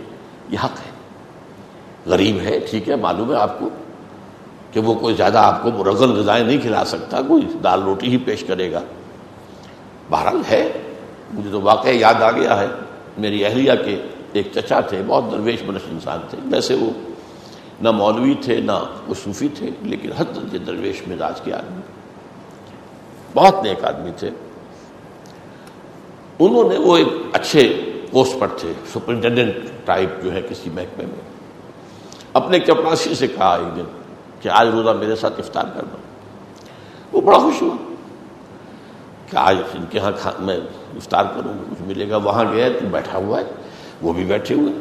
یہ حق ہے۔ غریب ہے، ٹھیک ہے، معلوم ہے آپ کو کہ وہ کوئی زیادہ آپ کو مرغل غذائیں نہیں کھلا سکتا، کوئی دال روٹی ہی پیش کرے گا۔ بہرحال ہے، مجھے تو واقعہ یاد آ گیا ہے۔ میری اہلیہ کے ایک چچا تھے، بہت درویش منش انسان تھے۔ ویسے وہ نہ مولوی تھے، نہ وہ صوفی تھے، لیکن حد درجے درویش مزاج کے آدمی۔ بہت نیک آدمی تھے۔ انہوں نے وہ ایک اچھے پوسٹ پر تھے، سپرنٹینڈنٹ ٹائپ جو ہے کسی محکمے میں۔ اپنے چپڑاسی سے کہا ایک دن کہ آج روزہ میرے ساتھ افطار کر دو۔ وہ بڑا خوش ہوا کہ آج ان کے یہاں میں افطار کروں گا، کچھ ملے گا۔ وہاں گیا، تو بیٹھا ہوا ہے، وہ بھی بیٹھے ہوئے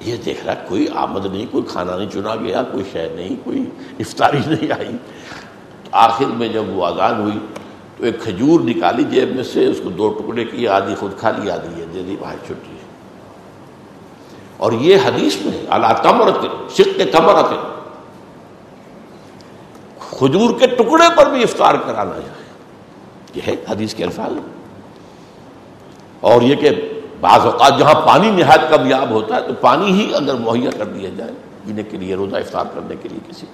یہ دیکھ رہا کوئی آمد نہیں، کوئی کھانا نہیں چنا گیا، کوئی شہر نہیں، کوئی افطاری نہیں آئی۔ آخر میں جب وہ آزاد ہوئی تو ایک کھجور نکالی جیب میں سے، اس کو دو ٹکڑے کی، آدھی خود کھا لی، آدھی ہے دے دی، بھائی چھٹی۔ اور یہ حدیث میں اللہ تمرت سکھ تمرت کھجور کے ٹکڑے پر بھی افطار کرانا جائے یہ ہے حدیث کے الفاظ۔ اور یہ کہ بعض اوقات جہاں پانی نہایت کمیاب ہوتا ہے، تو پانی ہی اگر مہیا کر دیا جائے، پینے کے لیے، روزہ افطار کرنے کے لیے کسی۔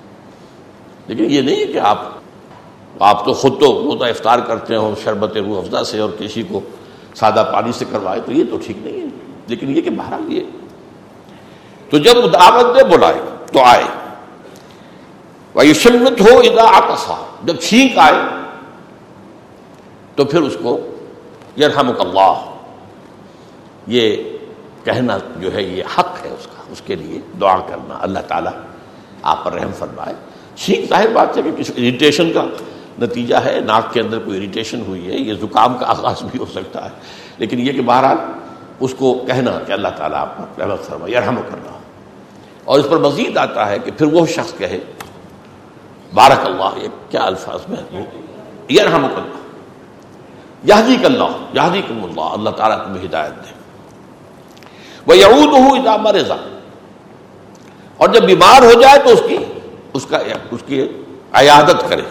لیکن یہ نہیں ہے کہ آپ آپ تو خود تو روزہ افطار کرتے ہو شربت روح افزا سے اور کسی کو سادہ پانی سے کروائے تو یہ تو ٹھیک نہیں ہے۔ لیکن یہ کہ بہرحال یہ تو جب دعوت دے بلائے تو آئے۔ سنت ہو ادا آپسا جب چھینک آئے، تو پھر اس کو یرحمک اللہ یہ کہنا جو ہے، یہ حق ہے اس کا، اس کے لیے دعا کرنا۔ اللہ تعالیٰ آپ پر رحم فرمائے۔ چھینک ظاہر بات ہے کہ اریٹیشن کا نتیجہ ہے، ناک کے اندر کوئی اریٹیشن ہوئی ہے، یہ زکام کا آغاز بھی ہو سکتا ہے۔ لیکن یہ کہ بہرحال اس کو کہنا کہ اللہ تعالیٰ آپ پر رحمت فرمائے یرحم کرنا۔ اور اس پر مزید آتا ہے کہ پھر وہ شخص کہے بارک اللہ یہ کیا الفاظ میں یرحم اللہ یادی اللہ یادی اللہ اللہ تعالیٰ تمہیں ہدایت دے۔ وہ یعود ہوں ادام رضا اور جب بیمار ہو جائے تو اس کی، اس کا، اس کی عیادت کرے۔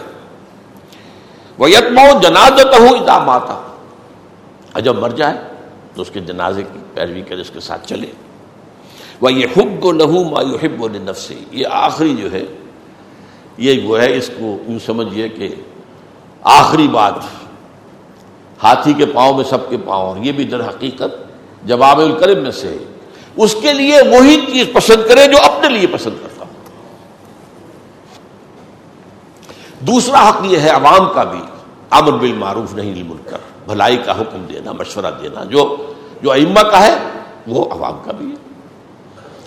وہ یتما جنازت ہو ادا ماتا۔ اور جب مر جائے تو اس کے جنازے کی پیروی کرے، اس کے ساتھ چلے۔ وہ یہ حب و لہو ما و نفسی یہ آخری جو ہے، یہ وہ ہے، اس کو یوں سمجھیے کہ آخری بات۔ ہاتھی کے پاؤں میں سب کے پاؤں، یہ بھی در حقیقت جواب الکرم میں سے اس کے لیے وہی چیز پسند کرے جو اپنے لیے پسند کرتا ہوں دوسرا حق یہ ہے عوام کا بھی امر بالمعروف نہیں کر بھلائی کا حکم دینا، مشورہ دینا، جو جو ائمہ کا ہے، وہ عوام کا بھی ہے۔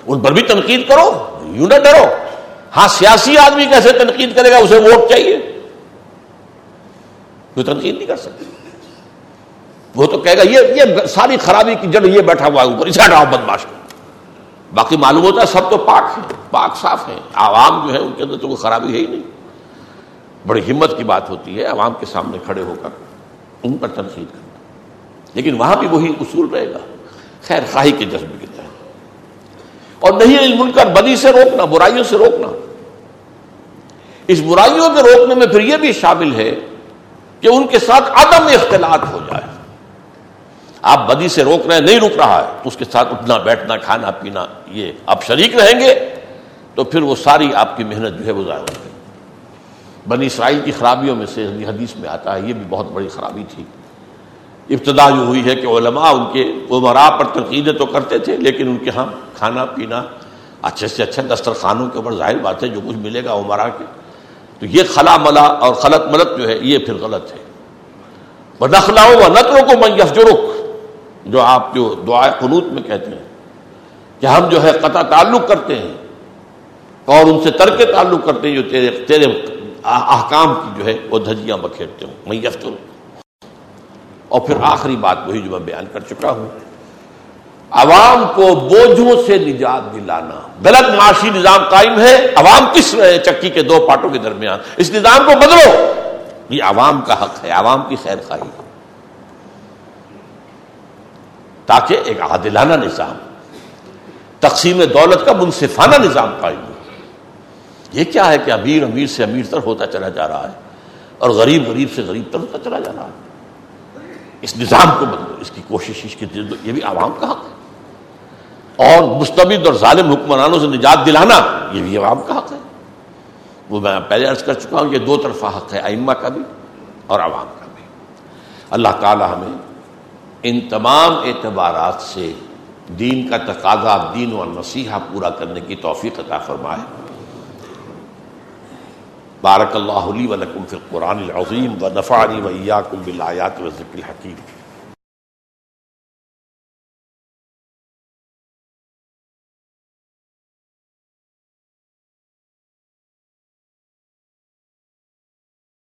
ان پر بھی تنقید کرو، یوں نہ ڈرو۔ ہاں سیاسی آدمی کیسے تنقید کرے گا؟ اسے ووٹ چاہیے۔ کوئی تنقید نہیں کر سکتی وہ تو کہے گا، یہ یہ ساری خرابی کی جڑ یہ بیٹھا ہوا ہے اوپر، اسے ہٹاؤ، بدماش۔ کو باقی معلوم ہوتا ہے سب تو پاک ہے پاک صاف ہے عوام جو ہے، ان کے اندر تو کوئی خرابی ہے ہی نہیں۔ بڑی ہمت کی بات ہوتی ہے عوام کے سامنے کھڑے ہو کر ان پر تنقید کرنا۔ لیکن وہاں بھی وہی اصول رہے گا۔ خیر، خواہی کے جذبے کی تحت اور نہیں علم کر بدی سے روکنا، برائیوں سے روکنا۔ اس برائیوں کے روکنے میں پھر یہ بھی شامل ہے کہ ان کے ساتھ عدم اختلاط ہو جائے۔ آپ بدی سے روک رہے ہیں، نہیں رک رہا ہے اس کے ساتھ اٹھنا، بیٹھنا، کھانا، پینا، یہ آپ شریک رہیں گے تو پھر وہ ساری آپ کی محنت جو ہے وہ ضائع ہو گئی بنی اسرائیل کی خرابیوں میں سے حدیث میں آتا ہے، یہ بھی بہت بڑی خرابی تھی۔ ابتدا جو ہوئی ہے کہ علماء ان کے عمرا پر تنقیدیں تو کرتے تھے، لیکن ان کے ہاں کھانا پینا اچھے سے اچھے دسترخوانوں کے اوپر ظاہر بات ہے، جو کچھ ملے گا عمرا کے۔ تو یہ خلا ملا اور خلط ملت جو ہے، یہ پھر غلط ہے۔ وہ و نقلوں کو من یفجرک جو آپ جو دعا قنوت میں کہتے ہیں کہ ہم جو ہے قطع تعلق کرتے ہیں اور ان سے ترک تعلق کرتے ہیں، جو تیرے تیرے احکام کی جو ہے وہ دھجیاں بکھیرتے ہوں، میں یفتر اور پھر آخری بات وہی جو میں بیان کر چکا ہوں۔ عوام کو بوجھوں سے نجات دلانا۔ غلط معاشی نظام قائم ہے۔ عوام کس رہے چکی کے دو پارٹوں کے درمیان۔ اس نظام کو بدلو۔ یہ عوام کا حق ہے، عوام کی خیر خواہی تاکہ ایک عادلانہ نظام، تقسیم دولت کا منصفانہ نظام قائم ہو۔ یہ کیا ہے کہ امیر امیر سے امیر تر ہوتا چلا جا رہا ہے اور غریب غریب سے غریب تر ہوتا چلا جا رہا ہے؟ اس نظام کو بدلو، اس کی کوشش، اس کی یہ بھی عوام کا حق ہے۔ اور مستبد اور ظالم حکمرانوں سے نجات دلانا، یہ بھی عوام کا حق ہے۔ وہ میں پہلے عرض کر چکا ہوں یہ دو طرفہ حق ہے، ائمہ کا بھی اور عوام کا بھی۔ اللہ تعالی ہمیں ان تمام اعتبارات سے دین کا تقاضا، دین و نصیحہ پورا کرنے کی توفیق عطا فرمائے۔ بارک اللہ علی و لکم فی القرآن العظیم و نفعنی و ایاکم بالآیات و ذکر الحکیم